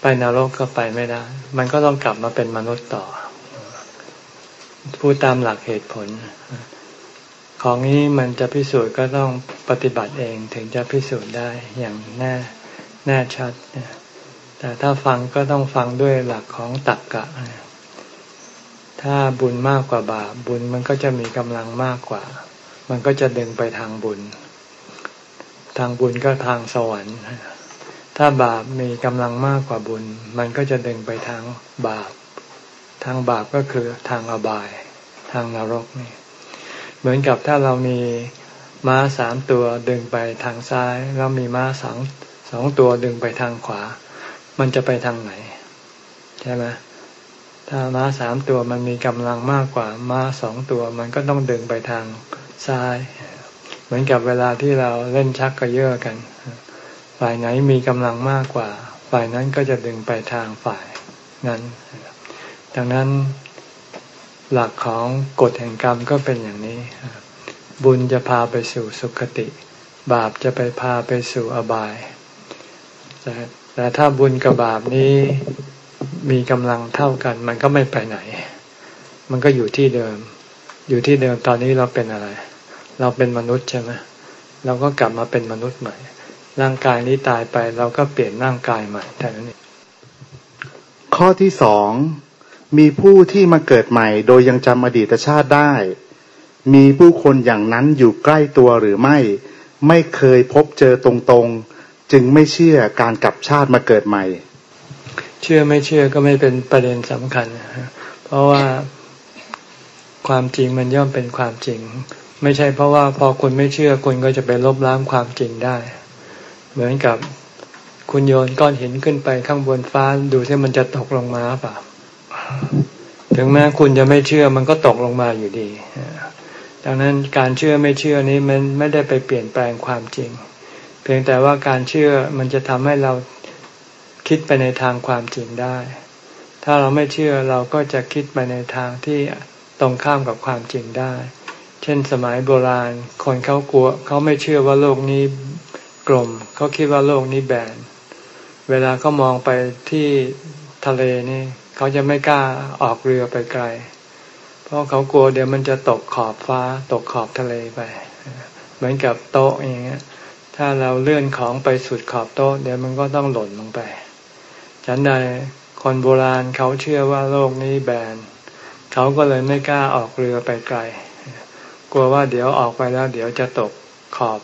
ไปนรกก็ไปไม่ได้ มันก็ต้องกลับมาเป็นมนุษย์ต่อ พูดตามหลักเหตุผล ของนี้มันจะพิสูจน์ก็ต้องปฏิบัติเองถึงจะพิสูจน์ได้อย่างแน่แน่ชัด แต่ถ้าฟังก็ต้องฟังด้วยหลักของตักกะ ถ้าบุญมากกว่าบาปบุญมันก็จะมีกำลังมากกว่า มันก็จะดึงไปทางบุญ ทางบุญก็ทางสวรรค์ ถ้าบาปมีกำลังมากกว่าบุญ มันก็จะดึงไปทางบาป ทางบาปก็คือทางอบาย ทางนรกนี่ เหมือนกับถ้าเรามีม้าสามตัวดึงไปทางซ้าย แล้วมีม้าสองสองตัวดึงไปทางขวา มันจะไปทางไหน ใช่ไหมถ้าม้าสามตัวมันมีกำลังมากกว่าม้าสองตัว มันก็ต้องดึงไปทางซ้าย เหมือนกับเวลาที่เราเล่นชักกระเยาะกัน ฝ่ายไหนมีกำลังมากกว่า ฝ่ายนั้นก็จะดึงไปทางฝ่ายนั้น ดังนั้นหลักของกฎแห่งกรรมก็เป็นอย่างนี้ บุญจะพาไปสู่สุคติ บาปจะไปพาไปสู่อบาย แต่แต่ถ้าบุญกับบาปนี้มีกำลังเท่ากัน มันก็ไม่ไปไหน มันก็อยู่ที่เดิม อยู่ที่เดิมตอนนี้เราเป็นอะไร เราเป็นมนุษย์ใช่ไหมเราก็กลับมาเป็นมนุษย์ใหม่ ร่างกายนี้ตายไปเราก็เปลี่ยนร่างกายใหม่แค่นั้นเองข้อที่สองมีผู้ที่มาเกิดใหม่ โดยยังจำอดีตชาติได้ มีผู้คนอย่างนั้นอยู่ใกล้ตัวหรือไม่ ไม่เคยพบเจอตรงๆ จึงไม่เชื่อการกลับชาติมาเกิดใหม่ เชื่อไม่เชื่อก็ไม่เป็นประเด็นสำคัญ เพราะว่าความจริงมันย่อมเป็นความจริง ไม่ใช่เพราะว่าพอคุณไม่เชื่อคุณก็จะไปลบล้างความจริงได้ เหมือนกับคุณโยนก้อนหินขึ้นไปข้างบนฟ้าดูที่มันจะตกลงมาเปล่า ถึงแม้คุณจะไม่เชื่อมันก็ตกลงมาอยู่ดี ดังนั้นการเชื่อไม่เชื่อนี้มันไม่ได้ไปเปลี่ยนแปลงความจริง เพียงแต่ว่าการเชื่อมันจะทำให้เราคิดไปในทางความจริงได้ ถ้าเราไม่เชื่อเราก็จะคิดไปในทางที่ตรงข้ามกับความจริงได้ เช่นสมัยโบราณ คนเขากลัวเขาไม่เชื่อว่าโลกนี้ กลม เขาคิดว่าโลกนี้แบน เวลาเขามองไปที่ทะเลนี่ เขาจะไม่กล้าออกเรือไปไกล เพราะเขากลัวเดี๋ยวมันจะตกขอบฟ้า ตกขอบทะเลไป เหมือนกับโต๊ะอย่างเงี้ย ถ้าเราเลื่อนของไปสุดขอบโต๊ะ เดี๋ยวมันก็ต้องหล่นลงไป ฉันใดคนโบราณเขาเชื่อว่าโลกนี้แบน เขาก็เลยไม่กล้าออกเรือไปไกล กลัวว่าเดี๋ยวออกไปแล้ว เดี๋ยวจะตกขอบ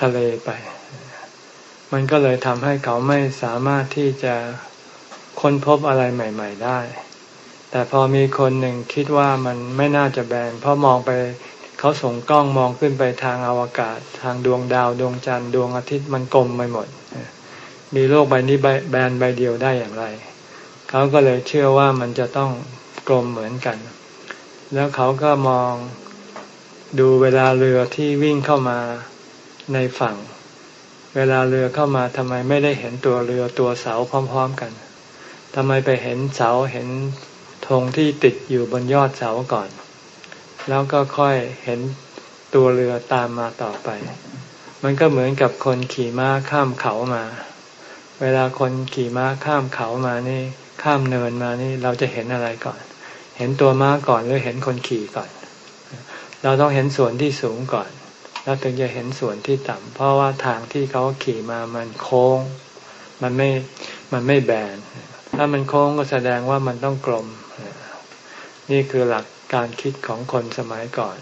ทะเลไป มันก็เลยทำให้เขาไม่สามารถที่จะค้นพบอะไรใหม่ ๆ ได้ แต่พอมีคนหนึ่งคิดว่ามันไม่น่าจะแบนเพราะมองไปเขาส่งกล้องมองขึ้นไปทางอาวกาศ ทางดวงดาวดวงจันทร์ดวงอาทิตย์มันกลมไปหมด มีโลกใบนี้แบนใบเดียวได้อย่างไร เขาก็เลยเชื่อว่ามันจะต้องกลมเหมือนกัน แล้วเขาก็มองดูเวลาเรือที่วิ่งเข้ามาในฝั่ง เวลาเรือเข้ามาทำไมไม่ได้เห็นตัวเรือตัวเสาพร้อม ๆกันทำไมไปเห็นเสาเห็นธงที่ติดอยู่บนยอดเสาก่อน แล้วก็ค่อยเห็นตัวเรือตามมาต่อไป มันก็เหมือนกับคนขี่ม้าข้ามเขามา เวลาคนขี่ม้าข้ามเขามานี่ ข้ามเนินมานี่เราจะเห็นอะไรก่อน เห็นตัวม้าก่อนหรือเห็นคนขี่ก่อน เราต้องเห็นส่วนที่สูงก่อน แล้วถึงจะเห็นส่วนที่ต่ำเพราะว่าทางที่เขาขี่มามันโค้ง มันไม่มันไม่แบน ถ้ามันโค้งก็แสดงว่ามันต้องกลม นี่คือหลักการคิดของคนสมัยก่อน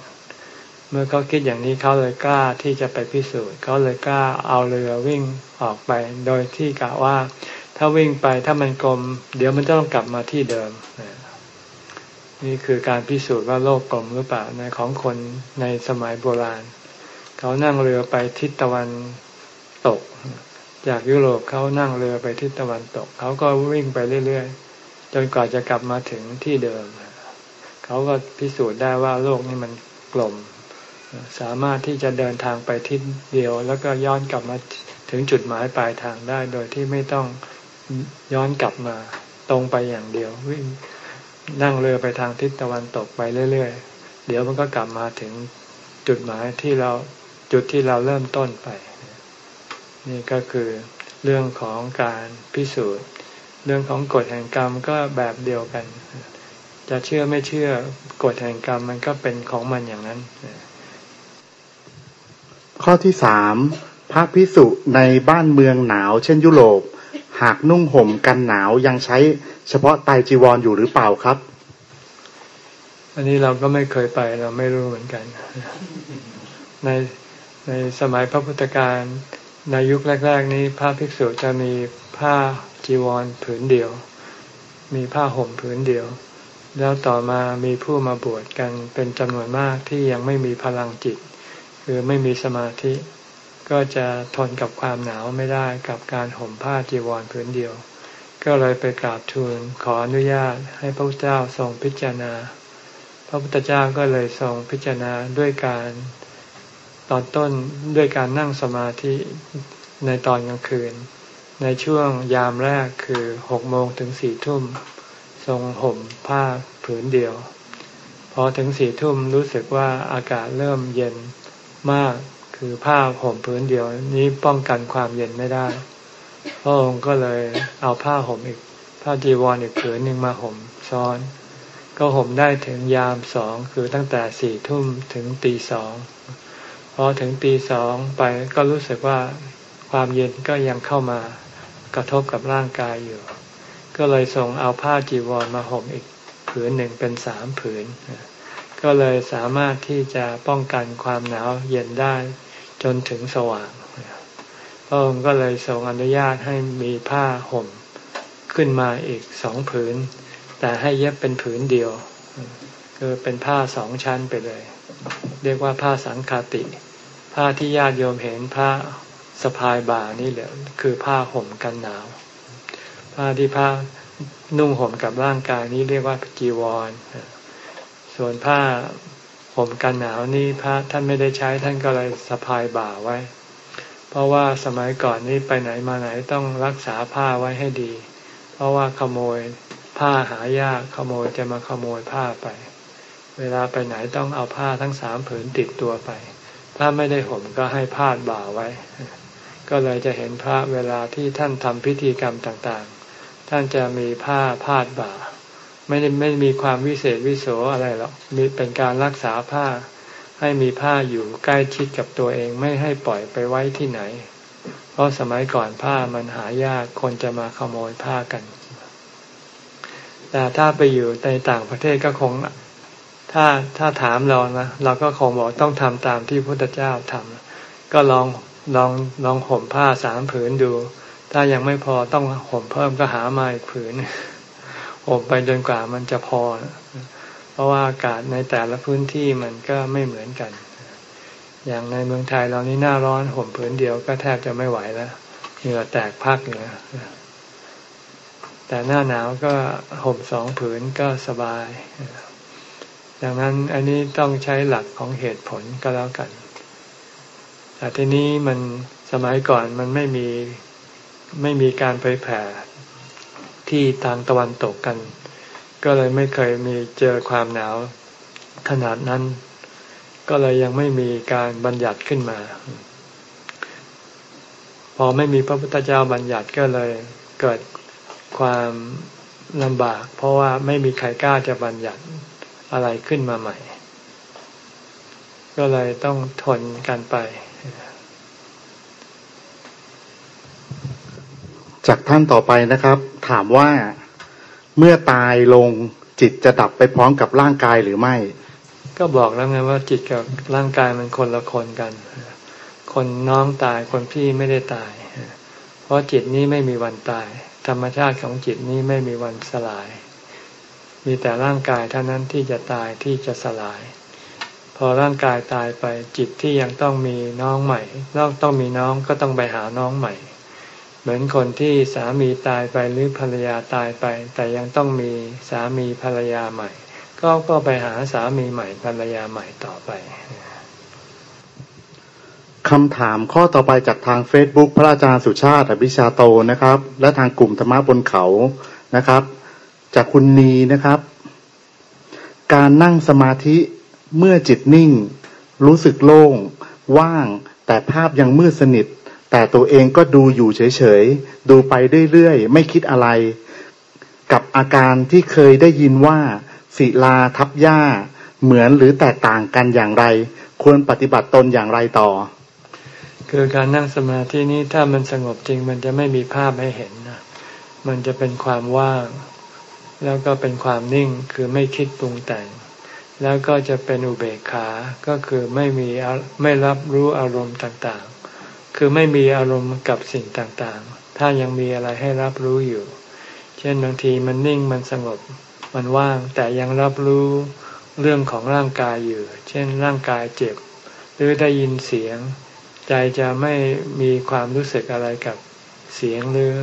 เมื่อเขาคิดอย่างนี้เขาเลยกล้าที่จะไปพิสูจน์เขาเลยกล้าเอาเรือวิ่งออกไป โดยที่กะว่า ถ้าวิ่งไปถ้ามันกลม เดี๋ยวมันจะต้องกลับมาที่เดิมนี่คือการพิสูจน์ว่าโลกกลมหรือเปล่าในของคนในสมัยโบราณ เขานั่งเรือไปทิศตะวันตก จากยุโรปเขานั่งเรือไปทิศตะวันตก เขาก็วิ่งไปเรื่อยๆ จนกว่าจะกลับมาถึงที่เดิม เขาก็พิสูจน์ได้ว่าโลกนี้มันกลม สามารถที่จะเดินทางไปทิศเดียว แล้วก็ย้อนกลับมาถึงจุดหมายปลายทางได้ โดยที่ไม่ต้องย้อนกลับมาตรงไปอย่างเดียว วิ่งนั่งเรือไปทางทิศตะวันตกไปเรื่อยๆ เดี๋ยวมันก็กลับมาถึงจุดหมายที่เรา จุดที่เราเริ่มต้นไป นี่ก็คือเรื่องของการพิสูจน์ เรื่องของกฎแห่งกรรมก็แบบเดียวกัน จะเชื่อไม่เชื่อกฎแห่งกรรมมันก็เป็นของมันอย่างนั้น ข้อที่สามพระพิสุในบ้านเมืองหนาวเช่นยุโรป หากนุ่งห่มกันหนาวยังใช้เฉพาะไตจีวรออยู่หรือเปล่าครับ อันนี้เราก็ไม่เคยไปเราไม่รู้เหมือนกัน ใน ในสมัยพระพุทธการในยุคแรก ๆ นี้พระภิกษุจะมีผ้าจีวรผืนเดียว มีผ้าห่มผืนเดียว แล้วต่อมามีผู้มาบวชกันเป็นจำนวนมากที่ยังไม่มีพลังจิต คือไม่มีสมาธิ ก็จะทนกับความหนาวไม่ได้กับการห่มผ้าจีวรผืนเดียว ก็เลยไปกราบทูลขออนุญาตให้พระพุทธเจ้าทรงพิจารณา พระพุทธเจ้าก็เลยทรงพิจารณาด้วยการ ตอนต้นด้วยการนั่งสมาธิในตอนกลางคืน ในช่วงยามแรกคือหกโมงถึงสี่ทุ่ม ทรงห่มผ้าผืนเดียว พอถึงสี่ทุ่มรู้สึกว่าอากาศเริ่มเย็นมากคือผ้าห่มผืนเดียวนี้ป้องกันความเย็นไม่ได้ พระองค์ก็เลยเอาผ้าห่มอีกผ้าจีวรออีกผืนหนึ่งมาห่มซ้อน ก็ห่มได้ถึงยามสองคือตั้งแต่สี่ทุ่มถึงตีสอง พอถึงตีสองไปก็รู้สึกว่าความเย็นก็ยังเข้ามากระทบกับร่างกายอยู่ ก็เลยส่งเอาผ้าจีวรมาห่มอีกผืนหนึ่งเป็นสามผืน ก็เลยสามารถที่จะป้องกันความหนาวเย็นได้จนถึงสว่างพระองค์ก็เลยทรงอนุญาตให้มีผ้าห่มขึ้นมาอีกสองผืน แต่ให้เย็บเป็นผืนเดียวคือเป็นผ้าสองชั้นไปเลย เรียกว่าผ้าสังคาติ ผ้าที่ญาติโยมเห็นผ้าสะพายบ่านี่แหละคือผ้าห่มกันหนาว ผ้าที่ผ้านุ่งห่มกับร่างกายนี้เรียกว่าจีวร ส่วนผ้าห่มกันหนาวนี่พระท่านไม่ได้ใช้ท่านก็เลยสะพายบ่าไว้ เพราะว่าสมัยก่อนนี้ไปไหนมาไหนต้องรักษาผ้าไว้ให้ดี เพราะว่าขโมยผ้าหายากขโมยจะมาขโมยผ้าไป เวลาไปไหนต้องเอาผ้าทั้งสามผืนติดตัวไป ถ้าไม่ได้ห่มก็ให้พาดบ่าไว้ ก็เลยจะเห็นพระเวลาที่ท่านทำพิธีกรรมต่างๆ ท่านจะมีผ้าพาดบ่า ไม่ได้ไม่มีความวิเศษวิโสอะไรหรอกมีเป็นการรักษาผ้า ให้มีผ้าอยู่ใกล้ชิดกับตัวเองไม่ให้ปล่อยไปไว้ที่ไหน เพราะสมัยก่อนผ้ามันหายากคนจะมาขโมยผ้ากัน แต่ถ้าไปอยู่ในต่างประเทศก็คง ถ้าถ้าถามเรานะเราก็คงบอกต้องทำตามที่พระพุทธเจ้าทำก็ลองลองลองห่มผ้าสามผืนดู ถ้ายังไม่พอต้องห่มเพิ่มก็หามาอีกผืนห่มไปจนกว่ามันจะพอเพราะว่าอากาศในแต่ละพื้นที่มันก็ไม่เหมือนกัน อย่างในเมืองไทยเรานี่หน้าร้อนห่มผืนเดียวก็แทบจะไม่ไหวแล้วเหงื่อแตกพักเหงื่อแต่หน้าหนาวก็ห่มสองผืนก็สบาย ดังนั้นอันนี้ต้องใช้หลักของเหตุผลก็แล้วกัน แต่ทีนี้มันสมัยก่อนมันไม่มีไม่มีการเผยแผ่ที่ทางตะวันตกกัน ก็เลยไม่เคยมีเจอความหนาวขนาดนั้น ก็เลยยังไม่มีการบัญญัติขึ้นมา พอไม่มีพระพุทธเจ้าบัญญัติก็เลยเกิดความลำบาก เพราะว่าไม่มีใครกล้าจะบัญญัติ อะไรขึ้นมาใหม่ ก็เลยต้องทนกันไป จากท่านต่อไปนะครับ ถามว่าเมื่อตายลงจิตจะดับไปพร้อมกับร่างกายหรือไม่ ก็บอกแล้วไงว่าจิตกับร่างกายมันคนละคนกัน คนน้องตายคนพี่ไม่ได้ตาย เพราะจิตนี้ไม่มีวันตาย ธรรมชาติของจิตนี้ไม่มีวันสลาย มีแต่ร่างกายเท่านั้นที่จะตายที่จะสลาย พอร่างกายตายไปจิตที่ยังต้องมีน้องใหม่ต้องต้องมีน้องก็ต้องไปหาน้องใหม่ เหมือนคนที่สามีตายไปหรือภรรยาตายไป แต่ยังต้องมีสามีภรรยาใหม่ ก็ก็ไปหาสามีใหม่ภรรยาใหม่ต่อไปคำถามข้อต่อไปจากทาง Facebook พระอาจารย์สุชาติอภิชาโตนะครับ และทางกลุ่มธรรมะบนเขานะครับ จากคุณนีนะครับ การนั่งสมาธิเมื่อจิตนิ่ง รู้สึกโล่ง ว่าง แต่ภาพยังมืดสนิท แต่ตัวเองก็ดูอยู่เฉยๆ ดูไปเรื่อยๆ ไม่คิดอะไร กับอาการที่เคยได้ยินว่าศิลาทับหญ้า เหมือนหรือแตกต่างกันอย่างไร ควรปฏิบัติตนอย่างไรต่อ คือการนั่งสมาธินี้ถ้ามันสงบจริง มันจะไม่มีภาพให้เห็นนะมันจะเป็นความว่าง แล้วก็เป็นความนิ่งคือไม่คิดปรุงแต่ง แล้วก็จะเป็นอุเบกขา ก็คือไม่มีไม่รับรู้อารมณ์ต่างๆ คือไม่มีอารมณ์กับสิ่งต่างๆ ถ้ายังมีอะไรให้รับรู้อยู่ เช่นบางทีมันนิ่งมันสงบ มันว่างแต่ยังรับรู้เรื่องของร่างกายอยู่ เช่นร่างกายเจ็บ หรือได้ยินเสียง ใจจะไม่มีความรู้สึกอะไรกับเสียงหรือ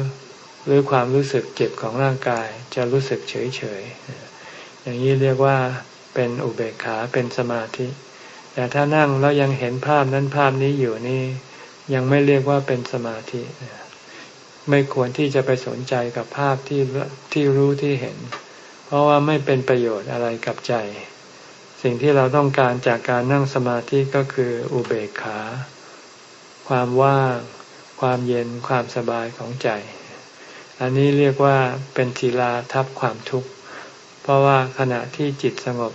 หรือความรู้สึกเจ็บของร่างกายจะรู้สึกเฉยเฉยอย่างนี้เรียกว่าเป็นอุเบกขาเป็นสมาธิ แต่ถ้านั่งแล้วยังเห็นภาพนั้นภาพนี้อยู่นี่ยังไม่เรียกว่าเป็นสมาธิ ไม่ควรที่จะไปสนใจกับภาพที่ที่รู้ที่เห็น เพราะว่าไม่เป็นประโยชน์อะไรกับใจ สิ่งที่เราต้องการจากการนั่งสมาธิก็คืออุเบกขา ความว่าง ความเย็นความสบายของใจ อันนี้เรียกว่าเป็นทีลาทับความทุกข์ เพราะว่าขณะที่จิตสงบ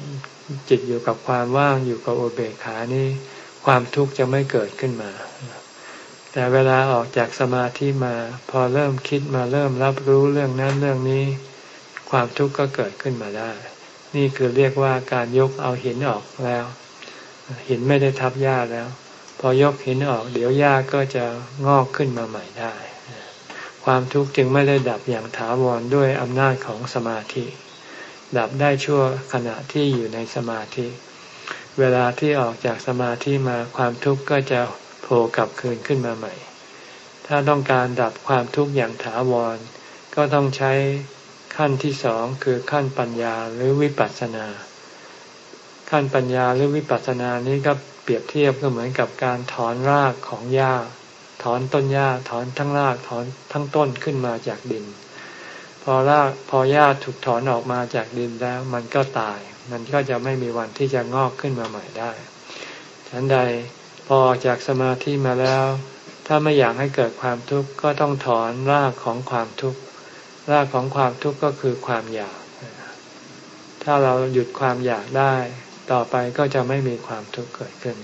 จิตอยู่กับความว่างอยู่กับโอเบขานี่ความทุกข์จะไม่เกิดขึ้นมา แต่เวลาออกจากสมาธิมา พอเริ่มคิดมาเริ่มรับรู้เรื่องนั้นเรื่องนี้ ความทุกข์ก็เกิดขึ้นมาได้ นี่คือเรียกว่าการยกเอาหินออกแล้ว หินไม่ได้ทับหญ้าแล้ว พอยกหินออก เดี๋ยวหญ้าก็จะงอกขึ้นมาใหม่ได้ ความทุกข์จึงไม่ได้ดับอย่างถาวรด้วยอำนาจของสมาธิ ดับได้ชั่วขณะที่อยู่ในสมาธิ เวลาที่ออกจากสมาธิมาความทุกข์ก็จะโผล่กลับคืนขึ้นมาใหม่ ถ้าต้องการดับความทุกข์อย่างถาวร ก็ต้องใช้ขั้นที่สองคือขั้นปัญญาหรือวิปัสสนา ขั้นปัญญาหรือวิปัสสนานี้ก็เปรียบเทียบก็เหมือนกับการถอนรากของหญ้า ถอนต้นหญ้าถอนทั้งรากถอนทั้งต้นขึ้นมาจากดิน พอรากพอหญ้าถูกถอนออกมาจากดินแล้ว มันก็ตาย มันก็จะไม่มีวันที่จะงอกขึ้นมาใหม่ได้ฉันใดพอจากสมาธิมาแล้ว ถ้าไม่อยากให้เกิดความทุกข์ก็ต้องถอนรากของความทุกข์รากของความทุกข์ก็คือความอยาก ถ้าเราหยุดความอยากได้ ต่อไปก็จะไม่มีความทุกข์เกิดขึ้น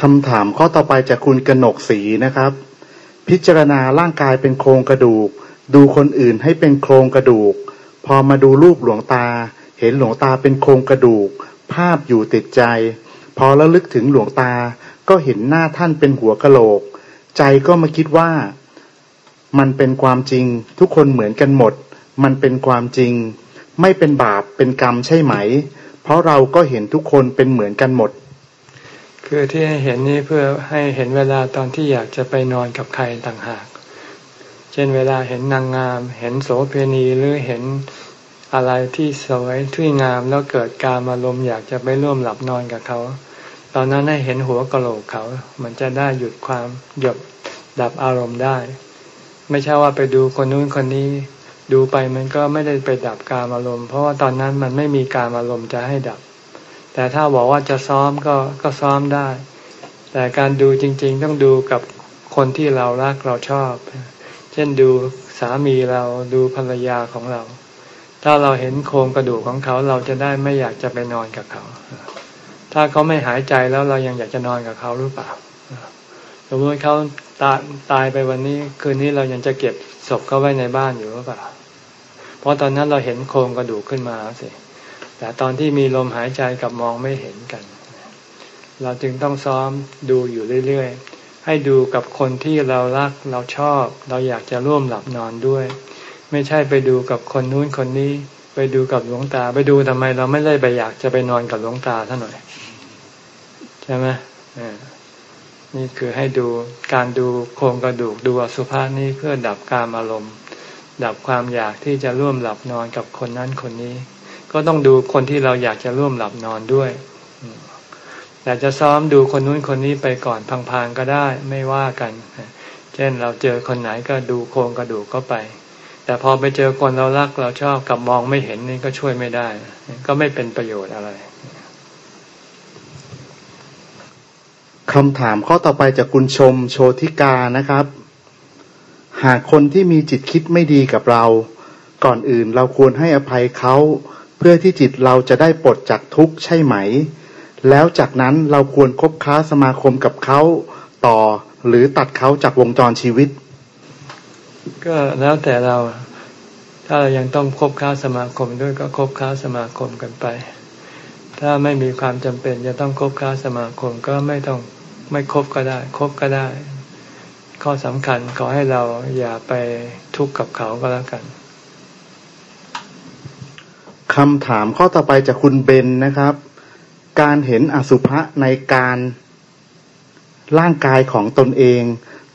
คำถามข้อต่อไปจากคุณกนกศรีนะครับ พิจารณาร่างกายเป็นโครงกระดูก ดูคนอื่นให้เป็นโครงกระดูก พอมาดูรูปหลวงตา เห็นหลวงตาเป็นโครงกระดูก ภาพอยู่ติดใจ พอแล้วลึกถึงหลวงตา ก็เห็นหน้าท่านเป็นหัวกะโหลก ใจก็มาคิดว่า มันเป็นความจริง ทุกคนเหมือนกันหมด มันเป็นความจริง ไม่เป็นบาปเป็นกรรมใช่ไหม เพราะเราก็เห็นทุกคนเป็นเหมือนกันหมด คือที่ให้เห็นนี้เพื่อให้เห็นเวลาตอนที่อยากจะไปนอนกับใครต่างหาก เช่นเวลาเห็นนางงาม เห็นโสเพณีหรือเห็นอะไรที่สวยที่งามแล้วเกิดการอารมณ์อยากจะไปร่วมหลับนอนกับเขา ตอนนั้นให้เห็นหัวกะโหลกเขา มันจะได้หยุดความหยุดดับอารมณ์ได้ ไม่ใช่ว่าไปดูคนนู้นคนนี้ดูไปมันก็ไม่ได้ไปดับการอารมณ์ เพราะว่าตอนนั้นมันไม่มีการอารมณ์จะให้ดับ แต่ถ้าบอกว่าจะซ้อมก็ก็ซ้อมได้ แต่การดูจริง ๆ ต้องดูกับคนที่เรารักเราชอบ เช่นดูสามีเราดูภรรยาของเรา ถ้าเราเห็นโครงกระดูกของเขาเราจะได้ไม่อยากจะไปนอนกับเขา ถ้าเขาไม่หายใจแล้วเรายังอยากจะนอนกับเขาหรือเปล่าสมมติเขาตายตายไปวันนี้คืนนี้เรายังจะเก็บศพเขาไว้ในบ้านอยู่หรือเปล่า เพราะตอนนั้นเราเห็นโครงกระดูกขึ้นมาสิ แต่ตอนที่มีลมหายใจกับมองไม่เห็นกัน เราจึงต้องซ้อมดูอยู่เรื่อยๆ ให้ดูกับคนที่เรารักเราชอบ เราอยากจะร่วมหลับนอนด้วย ไม่ใช่ไปดูกับคนนู้นคนนี้ ไปดูกับหลวงตา ไปดูทำไมเราไม่ได้ไปอยากจะไปนอนกับหลวงตาท่านหน่อย ใช่ไหมนี่คือให้ดูการดูโครงกระดูกดูอสุภะนี่เพื่อดับการอารมณ์ ดับความอยากที่จะร่วมหลับนอนกับคนนั้นคนนี้ ก็ต้องดูคนที่เราอยากจะร่วมหลับนอนด้วยแต่จะซ้อมดูคนนู้นคนนี้ไปก่อนพังๆก็ได้ไม่ว่ากัน เช่นเราเจอคนไหนก็ดูโครงกระดูกก็ไป แต่พอไปเจอคนเรารักเราชอบกับมองไม่เห็นนี่ก็ช่วยไม่ได้ ก็ไม่เป็นประโยชน์อะไรคำถามข้อต่อไปจากคุณชมโชติกานะครับ หากคนที่มีจิตคิดไม่ดีกับเรา ก่อนอื่นเราควรให้อภัยเขา เพื่อที่จิตเราจะได้ปลดจากทุกข์ใช่ไหม แล้วจากนั้นเราควรคบค้าสมาคมกับเขาต่อหรือตัดเขาจากวงจรชีวิต ก็แล้วแต่เราถ้าเรายังต้องคบค้าสมาคมด้วยก็คบค้าสมาคมกันไป ถ้าไม่มีความจำเป็นจะต้องคบค้าสมาคมก็ไม่ต้องไม่คบก็ได้ คบก็ได้ ข้อสำคัญขอให้เราอย่าไปทุกข์กับเขาก็แล้วกัน คำถามข้อต่อไปจากคุณเบนนะครับ การเห็นอสุภะในการร่างกายของตนเอง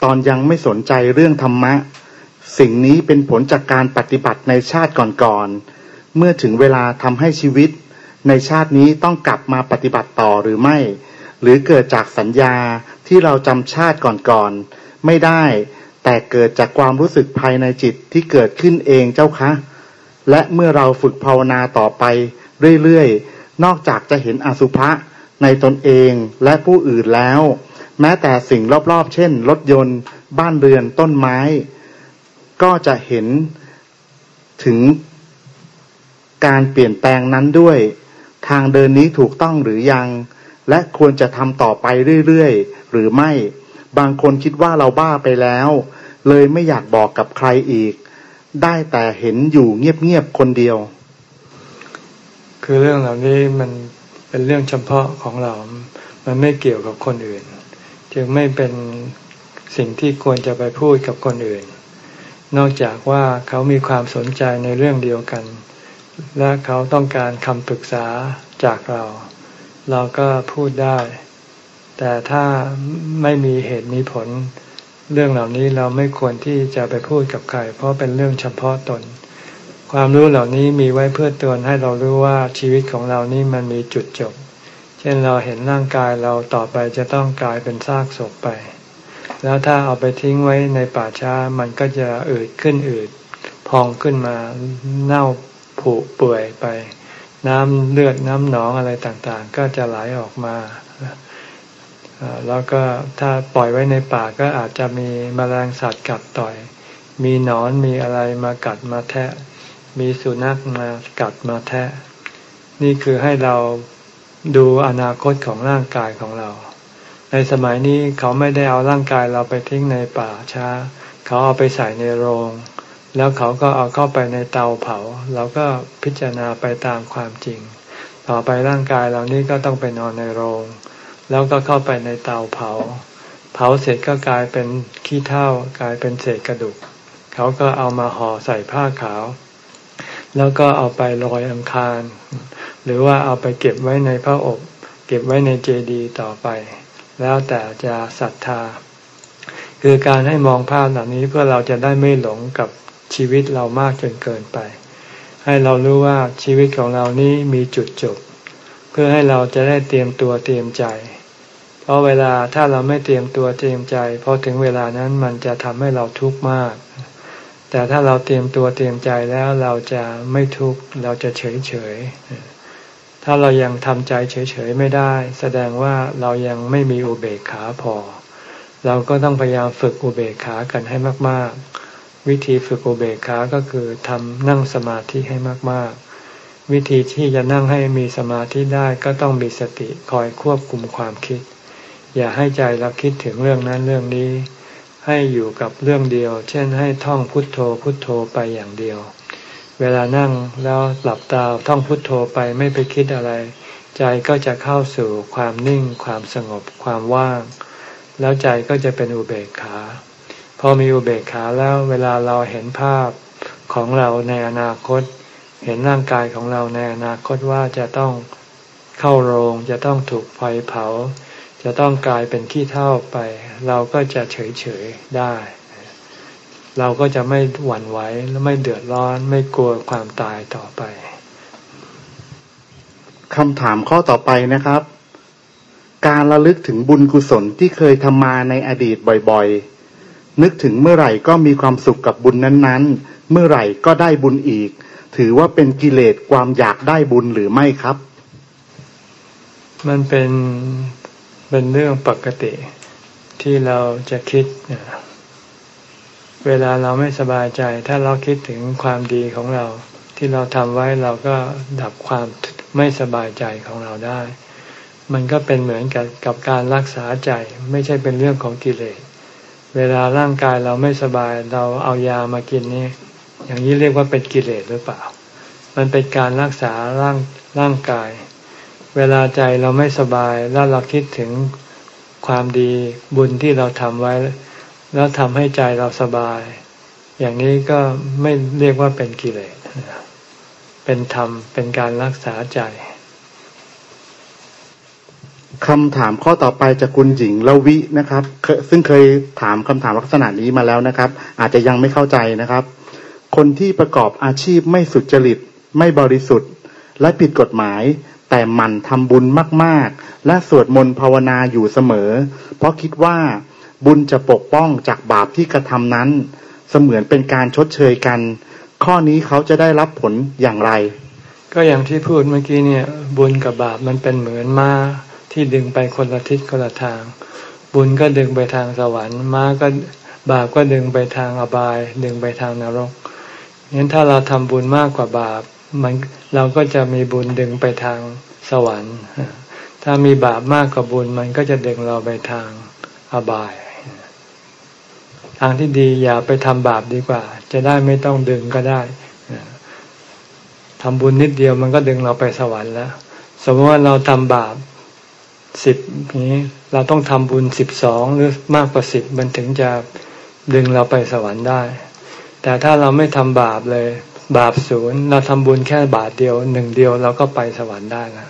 ตอนยังไม่สนใจเรื่องธรรมะ สิ่งนี้เป็นผลจากการปฏิบัติในชาติก่อนๆเมื่อถึงเวลาทำให้ชีวิต ในชาตินี้ต้องกลับมาปฏิบัติต่อหรือไม่ หรือเกิดจากสัญญาที่เราจำชาติก่อนๆไม่ได้ แต่เกิดจากความรู้สึกภายในจิตที่เกิดขึ้นเองเจ้าคะ และเมื่อเราฝึกภาวนาต่อไปเรื่อยๆ นอกจากจะเห็นอสุภะในตนเองและผู้อื่นแล้ว แม้แต่สิ่งรอบๆ เช่น รถยนต์ บ้านเรือนต้นไม้ ก็จะเห็นถึงการเปลี่ยนแปลงนั้นด้วย ทางเดินนี้ถูกต้องหรือยัง และควรจะทำต่อไปเรื่อยๆ หรือไม่ บางคนคิดว่าเราบ้าไปแล้ว เลยไม่อยากบอกกับใครอีก ได้แต่เห็นอยู่เงียบๆคนเดียว คือเรื่องเหล่านี้มันเป็นเรื่องเฉพาะของเรา มันไม่เกี่ยวกับคนอื่น จึงไม่เป็นสิ่งที่ควรจะไปพูดกับคนอื่น นอกจากว่าเขามีความสนใจในเรื่องเดียวกัน และเขาต้องการคำปรึกษาจากเรา เราก็พูดได้ แต่ถ้าไม่มีเหตุมีผล เรื่องเหล่านี้เราไม่ควรที่จะไปพูดกับใคร เพราะเป็นเรื่องเฉพาะตน ความรู้เหล่านี้มีไว้เพื่อเตือนให้เรารู้ว่าชีวิตของเรานี่มันมีจุดจบ เช่นเราเห็นร่างกายเราต่อไปจะต้องกลายเป็นซากศพไป แล้วถ้าเอาไปทิ้งไว้ในป่าช้ามันก็จะอืดขึ้นอืดพองขึ้นมาเน่าผุเปื่อยไป น้ำเลือดน้ำหนองอะไรต่างๆ ก็จะไหลออกมา แล้วก็ถ้าปล่อยไว้ในป่าก็อาจจะมีมแมลงสัตว์กัดต่อย มีหนอนมีอะไรมากัดมาแทะ มีสุนัขมากัดมาแทะ นี่คือให้เราดูอนาคตของร่างกายของเรา ในสมัยนี้เขาไม่ได้เอาร่างกายเราไปทิ้งในป่าช้า เขาเอาไปใส่ในโรง แล้วเขาก็เอาเข้าไปในเตาเผา เราก็พิจารณาไปตามความจริง ต่อไปร่างกายเรานี้ก็ต้องไปนอนในโรง แล้วก็เข้าไปในเตาเผา เผาเสร็จก็กลายเป็นขี้เถ้ากลายเป็นเศษกระดูก เขาก็เอามาห่อใส่ผ้าขาว แล้วก็เอาไปลอยอังคาร หรือว่าเอาไปเก็บไว้ในพระอบ เก็บไว้ในเจดีย์ต่อไป แล้วแต่จะศรัทธา คือการให้มองภาพเหล่านี้เพื่อเราจะได้ไม่หลงกับชีวิตเรามากจนเกินไป ให้เรารู้ว่าชีวิตของเรานี้มีจุดจบ เพื่อให้เราจะได้เตรียมตัวเตรียมใจ เพราะเวลาถ้าเราไม่เตรียมตัวเตรียมใจพอถึงเวลานั้นมันจะทำให้เราทุกข์มาก แต่ถ้าเราเตรียมตัวเตรียมใจแล้วเราจะไม่ทุกข์เราจะเฉยเฉยถ้าเรายังทำใจเฉยเฉยไม่ได้ แสดงว่าเรายังไม่มีอุเบกขาพอ เราก็ต้องพยายามฝึกอุเบกขากันให้มาก ๆ วิธีฝึกอุเบกขาก็คือทำนั่งสมาธิให้มากๆ วิธีที่จะนั่งให้มีสมาธิได้ก็ต้องมีสติคอยควบคุมความคิด อย่าให้ใจเราคิดถึงเรื่องนั้นเรื่องนี้ ให้อยู่กับเรื่องเดียว เช่นให้ท่องพุทโธพุทโธไปอย่างเดียว เวลานั่งแล้วหลับตาท่องพุทโธไปไม่ไปคิดอะไร ใจก็จะเข้าสู่ความนิ่ง ความสงบ ความว่าง แล้วใจก็จะเป็นอุเบกขาพอมีอุเบกขาแล้วเวลาเราเห็นภาพของเราในอนาคต เห็นร่างกายของเราในอนาคตว่าจะต้องเข้าโรง จะต้องถูกไฟเผา จะต้องกลายเป็นขี้เท่าไป เราก็จะเฉยเฉยได้ เราก็จะไม่หวั่นไหวและไม่เดือดร้อนไม่กลัวความตายต่อไปคำถามข้อต่อไปนะครับ การระลึกถึงบุญกุศลที่เคยทำมาในอดีตบ่อยๆ นึกถึงเมื่อไหร่ก็มีความสุขกับบุญนั้นๆ เมื่อไหร่ก็ได้บุญอีก ถือว่าเป็นกิเลสความอยากได้บุญหรือไม่ครับ มันเป็นเป็นเรื่องปกติที่เราจะคิด เวลาเราไม่สบายใจ ถ้าเราคิดถึงความดีของเรา ที่เราทำไว้เราก็ดับความไม่สบายใจของเราได้ มันก็เป็นเหมือนกับกับการรักษาใจ ไม่ใช่เป็นเรื่องของกิเลสเวลาร่างกายเราไม่สบายเราเอายามากินนี่ อย่างนี้เรียกว่าเป็นกิเลสหรือเปล่า มันเป็นการรักษาร่างร่างกาย เวลาใจเราไม่สบายแล้วเราคิดถึงความดีบุญที่เราทำไว้ แล้วทำให้ใจเราสบาย อย่างนี้ก็ไม่เรียกว่าเป็นกิเลสเป็นธรรมเป็นการรักษาใจคำถามข้อต่อไปจากคุณหญิงละวินะครับ ซึ่งเคยถามคำถามลักษณะนี้มาแล้วนะครับ อาจจะยังไม่เข้าใจนะครับ คนที่ประกอบอาชีพไม่สุจริต ไม่บริสุทธิ์ และผิดกฎหมาย แต่มันทำบุญมากๆ และสวดมนต์ภาวนาอยู่เสมอ เพราะคิดว่าบุญจะปกป้องจากบาปที่กระทำนั้น เสมือนเป็นการชดเชยกัน ข้อนี้เขาจะได้รับผลอย่างไร ก็อย่างที่พูดเมื่อกี้เนี่ยบุญกับบาปมันเป็นเหมือนม้าที่ดึงไปคนละทิศคนละทาง บุญก็ดึงไปทางสวรรค์ ม้าก็บาปก็ดึงไปทางอบาย ดึงไปทางนรก งั้นถ้าเราทำบุญมากกว่าบาปมันเราก็จะมีบุญดึงไปทางสวรรค์ ถ้ามีบาปมากกว่าบุญมันก็จะดึงเราไปทางอบาย ทางที่ดีอย่าไปทำบาปดีกว่า จะได้ไม่ต้องดึงก็ได้ทำบุญนิดเดียวมันก็ดึงเราไปสวรรค์แล้ว สมมติว่าเราทำบาปสิบนี้เราต้องทำบุญสิบสองหรือมากกว่าสิบมันถึงจะดึงเราไปสวรรค์ได้ แต่ถ้าเราไม่ทำบาปเลย บาปศูนย์เราทำบุญแค่บาทเดียวหนึ่งเดียวเราก็ไปสวรรค์ได้แล้ว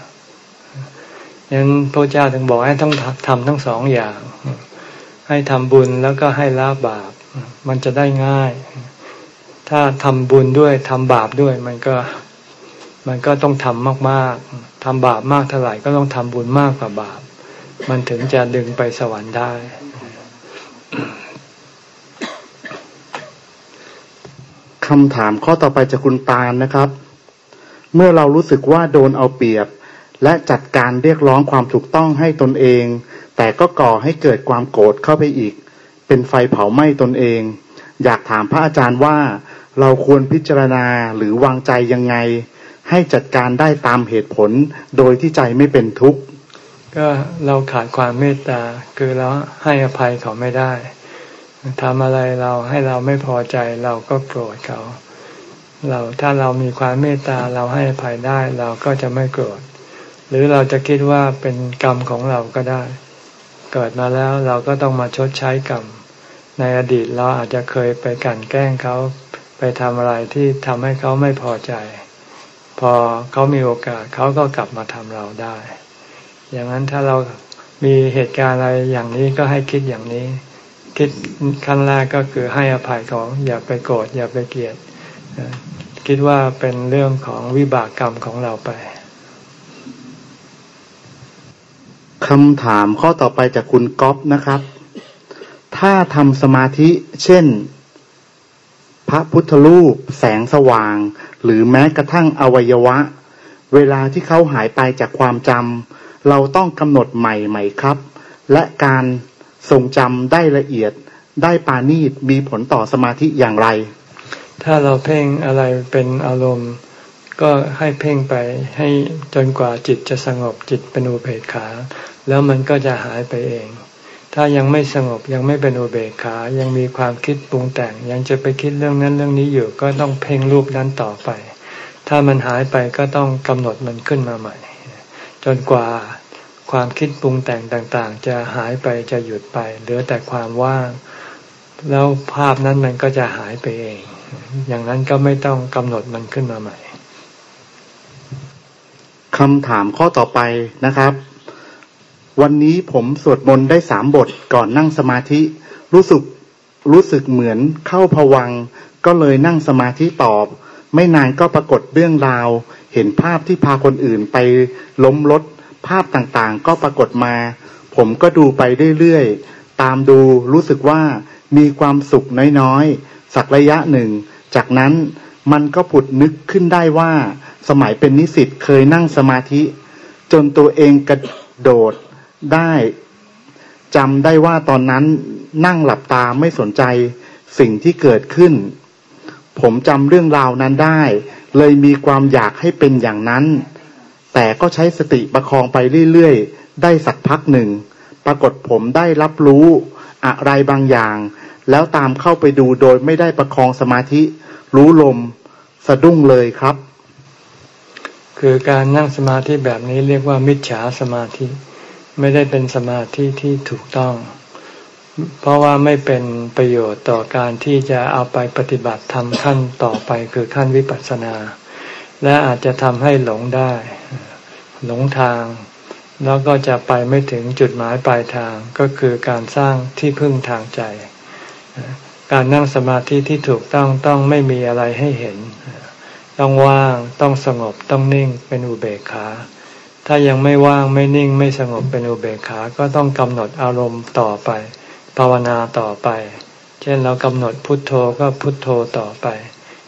ยังพระเจ้าถึงบอกให้ต้องทำทั้งสองอย่าง ให้ทำบุญแล้วก็ให้ละบาป มันจะได้ง่าย ถ้าทำบุญด้วยทำบาปด้วยมันก็มันก็ต้องทำมากๆทำบาปมากเท่าไหร่ก็ต้องทำบุญมากกว่าบาป มันถึงจะดึงไปสวรรค์ได้ คำถามข้อต่อไปจากคุณตาลนะครับ เมื่อเรารู้สึกว่าโดนเอาเปรียบ และจัดการเรียกร้องความถูกต้องให้ตนเอง แต่ก็ก่อให้เกิดความโกรธเข้าไปอีก เป็นไฟเผาไหม้ตนเอง อยากถามพระอาจารย์ว่า เราควรพิจารณาหรือวางใจยังไง ให้จัดการได้ตามเหตุผลโดยที่ใจไม่เป็นทุกข์ก็เราขาดความเมตตาคือเราให้อภัยเขาไม่ได้ ทำอะไรเราให้เราไม่พอใจเราก็โกรธเขา เราถ้าเรามีความเมตตาเราให้ภัยได้เราก็จะไม่โกรธ หรือเราจะคิดว่าเป็นกรรมของเราก็ได้ เกิดมาแล้วเราก็ต้องมาชดใช้กรรม ในอดีตเราอาจจะเคยไปกั่นแกล้งเขาไปทำอะไรที่ทำให้เขาไม่พอใจ พอเขามีโอกาสเขาก็กลับมาทำเราได้ อย่างนั้นถ้าเรามีเหตุการณ์อะไรอย่างนี้ก็ให้คิดอย่างนี้ คิดขั้นแรกก็คือให้อภัยเขาอย่าไปโกรธอย่าไปเกลียดคิดว่าเป็นเรื่องของวิบากกรรมของเราไปคำถามข้อต่อไปจากคุณก๊อฟนะครับ ถ้าทำสมาธิเช่น พระพุทธรูป แสงสว่าง หรือแม้กระทั่งอวัยวะ เวลาที่เขาหายไปจากความจำเราต้องกำหนดใหม่ไหมครับ และการ ทรงจำได้ละเอียดได้ปานีตมีผลต่อสมาธิอย่างไร ถ้าเราเพ่งอะไรเป็นอารมณ์ ก็ให้เพ่งไปให้จนกว่าจิตจะสงบจิตเป็นอุเบกขา แล้วมันก็จะหายไปเอง ถ้ายังไม่สงบยังไม่เป็นอุเบกขายังมีความคิดปรุงแต่ง ยังจะไปคิดเรื่องนั้นเรื่องนี้อยู่ก็ต้องเพ่งรูปนั้นต่อไป ถ้ามันหายไปก็ต้องกำหนดมันขึ้นมาใหม่ จนกว่า ความคิดปรุงแต่งต่างๆ จะหายไปจะหยุดไป เหลือแต่ความว่าง แล้วภาพนั้นมันก็จะหายไปเอง อย่างนั้นก็ไม่ต้องกำหนดมันขึ้นมาใหม่คำถามข้อต่อไปนะครับ วันนี้ผมสวดมนต์ได้สามบทก่อนนั่งสมาธิ รู้สึกรู้สึกเหมือนเข้าผวัง ก็เลยนั่งสมาธิตอบ ไม่นานก็ปรากฏเรื่องราว เห็นภาพที่พาคนอื่นไปล้มรถ ภาพต่างๆ ก็ปรากฏมา ผมก็ดูไปเรื่อยๆ ตามดูรู้สึกว่ามีความสุขน้อยๆ สักระยะหนึ่ง จากนั้นมันก็ผุดนึกขึ้นได้ว่า สมัยเป็นนิสิตเคยนั่งสมาธิ จนตัวเองกระโดดได้จำได้ว่าตอนนั้นนั่งหลับตาไม่สนใจสิ่งที่เกิดขึ้น ผมจำเรื่องราวนั้นได้ เลยมีความอยากให้เป็นอย่างนั้น แต่ก็ใช้สติประคองไปเรื่อยๆ ได้สักพักหนึ่ง ปรากฏผมได้รับรู้อะไรบางอย่าง แล้วตามเข้าไปดูโดยไม่ได้ประคองสมาธิ รู้ลมสะดุ้งเลยครับ คือการนั่งสมาธิแบบนี้เรียกว่ามิจฉาสมาธิ ไม่ได้เป็นสมาธิที่ถูกต้อง เพราะว่าไม่เป็นประโยชน์ต่อการที่จะเอาไปปฏิบัติทำขั้นต่อไปคือขั้นวิปัสสนา และอาจจะทำให้หลงได้ หลงทาง แล้วก็จะไปไม่ถึงจุดหมายปลายทางก็คือการสร้างที่พึ่งทางใจ การนั่งสมาธิที่ถูกต้องต้องไม่มีอะไรให้เห็น ต้องว่างต้องสงบต้องนิ่งเป็นอุเบกขาถ้ายังไม่ว่างไม่นิ่งไม่สงบเป็นอุเบกขา ก็ต้องกำหนดอารมณ์ต่อไป ภาวนาต่อไป เช่นเรากำหนดพุทโธก็พุทโธต่อไป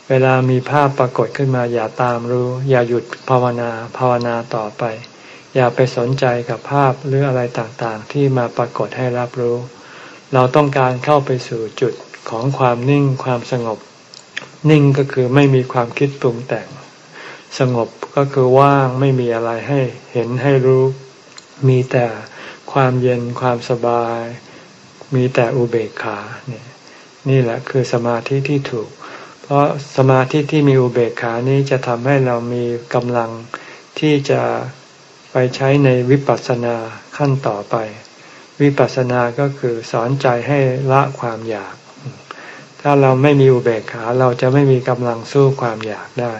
เวลามีภาพปรากฏขึ้นมา อย่าตามรู้ อย่าหยุดภาวนาภาวนาต่อไป อย่าไปสนใจกับภาพหรืออะไรต่างๆ ที่มาปรากฏให้รับรู้ เราต้องการเข้าไปสู่จุดของความนิ่งความสงบ นิ่งก็คือไม่มีความคิดปรุงแต่ง สงบก็คือว่างไม่มีอะไรให้เห็นให้รู้ มีแต่ความเย็นความสบาย มีแต่อุเบกขาเนี่ยนี่แหละคือสมาธิที่ถูก เพราะสมาธิที่มีอุเบกขานี้จะทำให้เรามีกำลังที่จะไปใช้ในวิปัสสนาขั้นต่อไป วิปัสสนาก็คือสอนใจให้ละความอยาก ถ้าเราไม่มีอุเบกขาเราจะไม่มีกำลังสู้ความอยากได้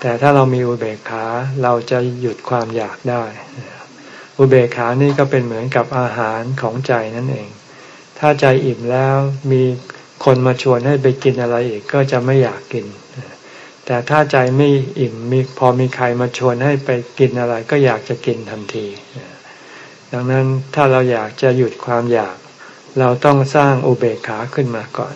แต่ถ้าเรามีอุเบกขาเราจะหยุดความอยากได้ อุเบกขานี่ก็เป็นเหมือนกับอาหารของใจนั่นเอง ถ้าใจอิ่มแล้วมี คนมาชวนให้ไปกินอะไรอีกก็จะไม่อยากกิน แต่ถ้าใจไม่อิ่มมีพอมีใครมาชวนให้ไปกินอะไรก็อยากจะกินทันที ดังนั้นถ้าเราอยากจะหยุดความอยาก เราต้องสร้างอุเบกขาขึ้นมาก่อน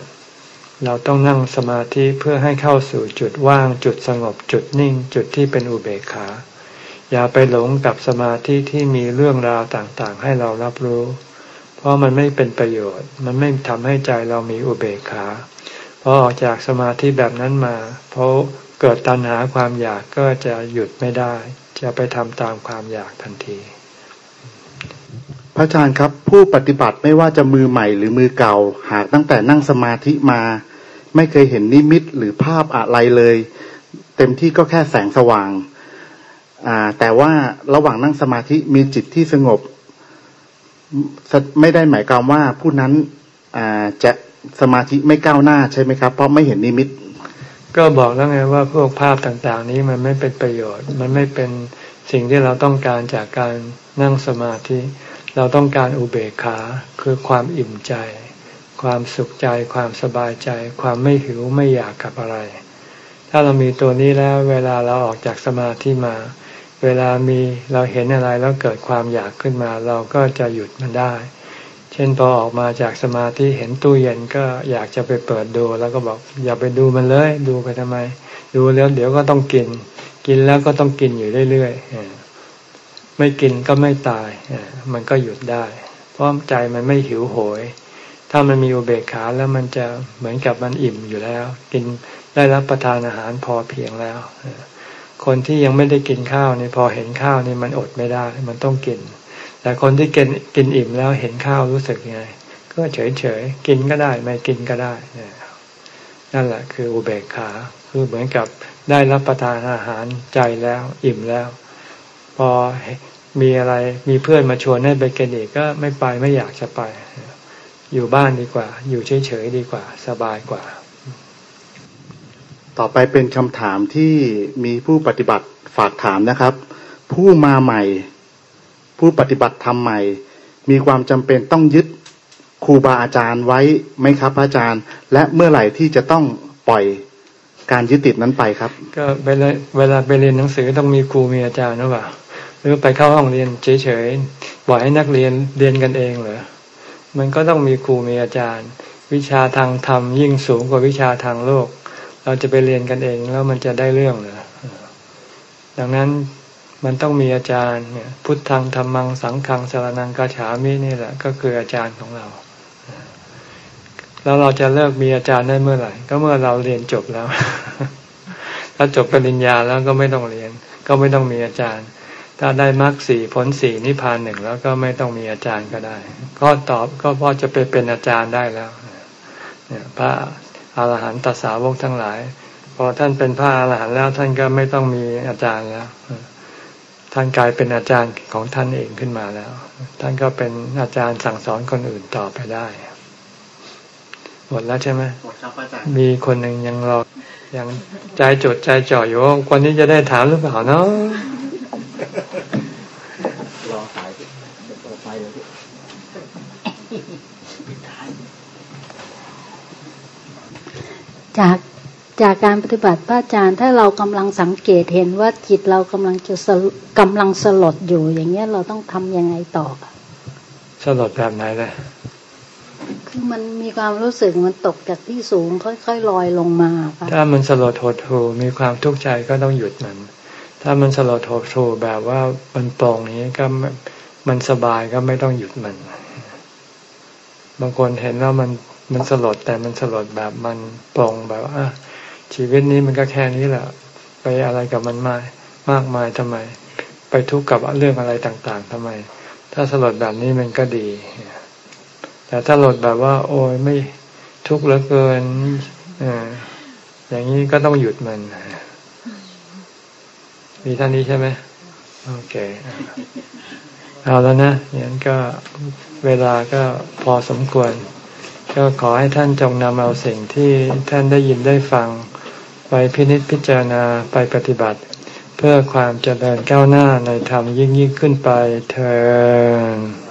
เราต้องนั่งสมาธิเพื่อให้เข้าสู่จุดว่างจุดสงบจุดนิ่ง จุดที่เป็นอุเบกขา อย่าไปหลงกับสมาธิที่มีเรื่องราวต่างๆ ให้เรารับรู้ เพราะมันไม่เป็นประโยชน์ มันไม่ทำให้ใจเรามีอุเบกขาพอออกจากสมาธิแบบนั้นมาเพราะเกิดตัณหาความอยากก็จะหยุดไม่ได้ จะไปทำตามความอยากทันที พระอาจารย์ครับ ผู้ปฏิบัติไม่ว่าจะมือใหม่หรือมือเก่า หากตั้งแต่นั่งสมาธิมา ไม่เคยเห็นนิมิตหรือภาพอะไรเลย เต็มที่ก็แค่แสงสว่างแต่ว่าระหว่างนั่งสมาธิมีจิตที่สงบ ไม่ได้หมายความว่าผู้นั้นจะสมาธิไม่ก้าวหน้าใช่ไหมครับ เพราะไม่เห็นนิมิต ก็บอกแล้วไงว่าพวกภาพต่างๆ นี้มันไม่เป็นประโยชน์ มันไม่เป็นสิ่งที่เราต้องการจากการนั่งสมาธิ เราต้องการอุเบกขาคือความอิ่มใจ ความสุขใจ ความสบายใจ ความไม่หิวไม่อยากกับอะไร ถ้าเรามีตัวนี้แล้วเวลาเราออกจากสมาธิมา เวลามีเราเห็นอะไรแล้วเกิดความอยากขึ้นมา เราก็จะหยุดมันได้ เช่นพอออกมาจากสมาธิเห็นตู้เย็นก็อยากจะไปเปิดดู แล้วก็บอกอย่าไปดูมันเลย ดูไปทำไม ดูแล้วเดี๋ยวก็ต้องกิน กินแล้วก็ต้องกินอยู่เรื่อยๆไม่กินก็ไม่ตายมันก็หยุดได้ เพราะใจมันไม่หิวโหย ถ้ามันมีอุเบกขาแล้วมันจะเหมือนกับมันอิ่มอยู่แล้ว กินได้รับประทานอาหารพอเพียงแล้ว คนที่ยังไม่ได้กินข้าวนี่พอเห็นข้าวนี่มันอดไม่ได้ มันต้องกิน แต่คนที่กินกินอิ่มแล้วเห็นข้าวรู้สึกยังไง ก็เฉยเฉยกินก็ได้ ไม่กินก็ได้นั่นแหละคืออุเบกขาคือเหมือนกับได้รับประทานอาหารใจแล้ว อิ่มแล้ว พอมีอะไรมีเพื่อนมาชวนให้ไปกินอีกก็ไม่ไปไม่อยากจะไป อยู่บ้านดีกว่า อยู่เฉยๆดีกว่า สบายกว่า ต่อไปเป็นคำถามที่มีผู้ปฏิบัติฝากถามนะครับ ผู้มาใหม่ ผู้ปฏิบัติทำใหม่ มีความจำเป็นต้องยึดครูบาอาจารย์ไว้ไหมครับอาจารย์ และเมื่อไหร่ที่จะต้องปล่อยการยึดติดนั้นไปครับ ก็เวลาเวลาไปเรียนหนังสือต้องมีครูมีอาจารย์หรือเปล่าหรือไปเข้าห้องเรียนเฉยๆปล่อยให้นักเรียนเรียนกันเองเหรอมันก็ต้องมีครูมีอาจารย์ วิชาทางธรรมยิ่งสูงกว่าวิชาทางโลก เราจะไปเรียนกันเองแล้วมันจะได้เรื่องเหรอดังนั้นมันต้องมีอาจารย์เนี่ยพุทธังธรรมังสังฆังสารนังกาฉามินี่แหละ ก็คืออาจารย์ของเรา แล้วเราจะเลิกมีอาจารย์ได้เมื่อไหร่ ก็เมื่อเราเรียนจบแล้ว ถ้าจบปริญญาแล้วก็ไม่ต้องเรียน ก็ไม่ต้องมีอาจารย์ ถ้าได้มรรคสี่ผลสี่นิพพานหนึ่งแล้วก็ไม่ต้องมีอาจารย์ก็ได้ ก็ตอบก็พอจะไปเป็นอาจารย์ได้แล้วเนี่ยพระ อาหารหันตสาวกทั้งหลาย พอท่านเป็นพระอาหารหันต์แล้วท่านก็ไม่ต้องมีอาจารย์แล้วท่านกลายเป็นอาจารย์ของท่านเองขึ้นมาแล้ว ท่านก็เป็นอาจารย์สั่งสอนคนอื่นต่อไปได้ หมดแล้วใช่ไหมหมดครับอาจารย์มีคนหนึ่งยังรอยังใจจดใจจ่ออยู่ว่าวันนี้จะได้ถามหรือเปล่าเนาะรอสายไปเลย จากจากการปฏิบัติพระอาจารย์ ถ้าเรากำลังสังเกตเห็นว่าจิตเรากำลังจะกำลังสลดอยู่อย่างเงี้ยเราต้องทำยังไงต่อสลดแบบไหนเลยคือมันมีความรู้สึกมันตกจากที่สูงค่อยๆลอยลงมาถ้ามันสลดหดหูมีความทุกข์ใจก็ต้องหยุดมัน ถ้ามันสลดโหดโูแบบว่ามันตรงนี้ก็มันสบายก็ไม่ต้องหยุดมัน บางคนเห็นว่ามัน มันสลดแต่มันสลดแบบมันปรงแบบว่าชีวิตนี้มันก็แค่นี้แหละ ไปอะไรกับมันมามากมายทำไม ไปทุกข์กับเรื่องอะไรต่างๆทำไม ถ้าสลดแบบนี้มันก็ดี แต่ถ้าสลดแบบว่า โอ้ยไม่ทุกข์เหลือเกินออย่างนี้ก็ต้องหยุดมัน มีท่านนี้ใช่ไหมโอเค เอาแล้วนะอย่างนั้นก็เวลาก็พอสมควร ก็ขอให้ท่านจงนำเอาสิ่งที่ท่านได้ยินได้ฟัง ไปพินิจพิจารณาไปปฏิบัติ เพื่อความเจริญก้าวหน้าในธรรมยิ่งยิ่งขึ้นไปเธอ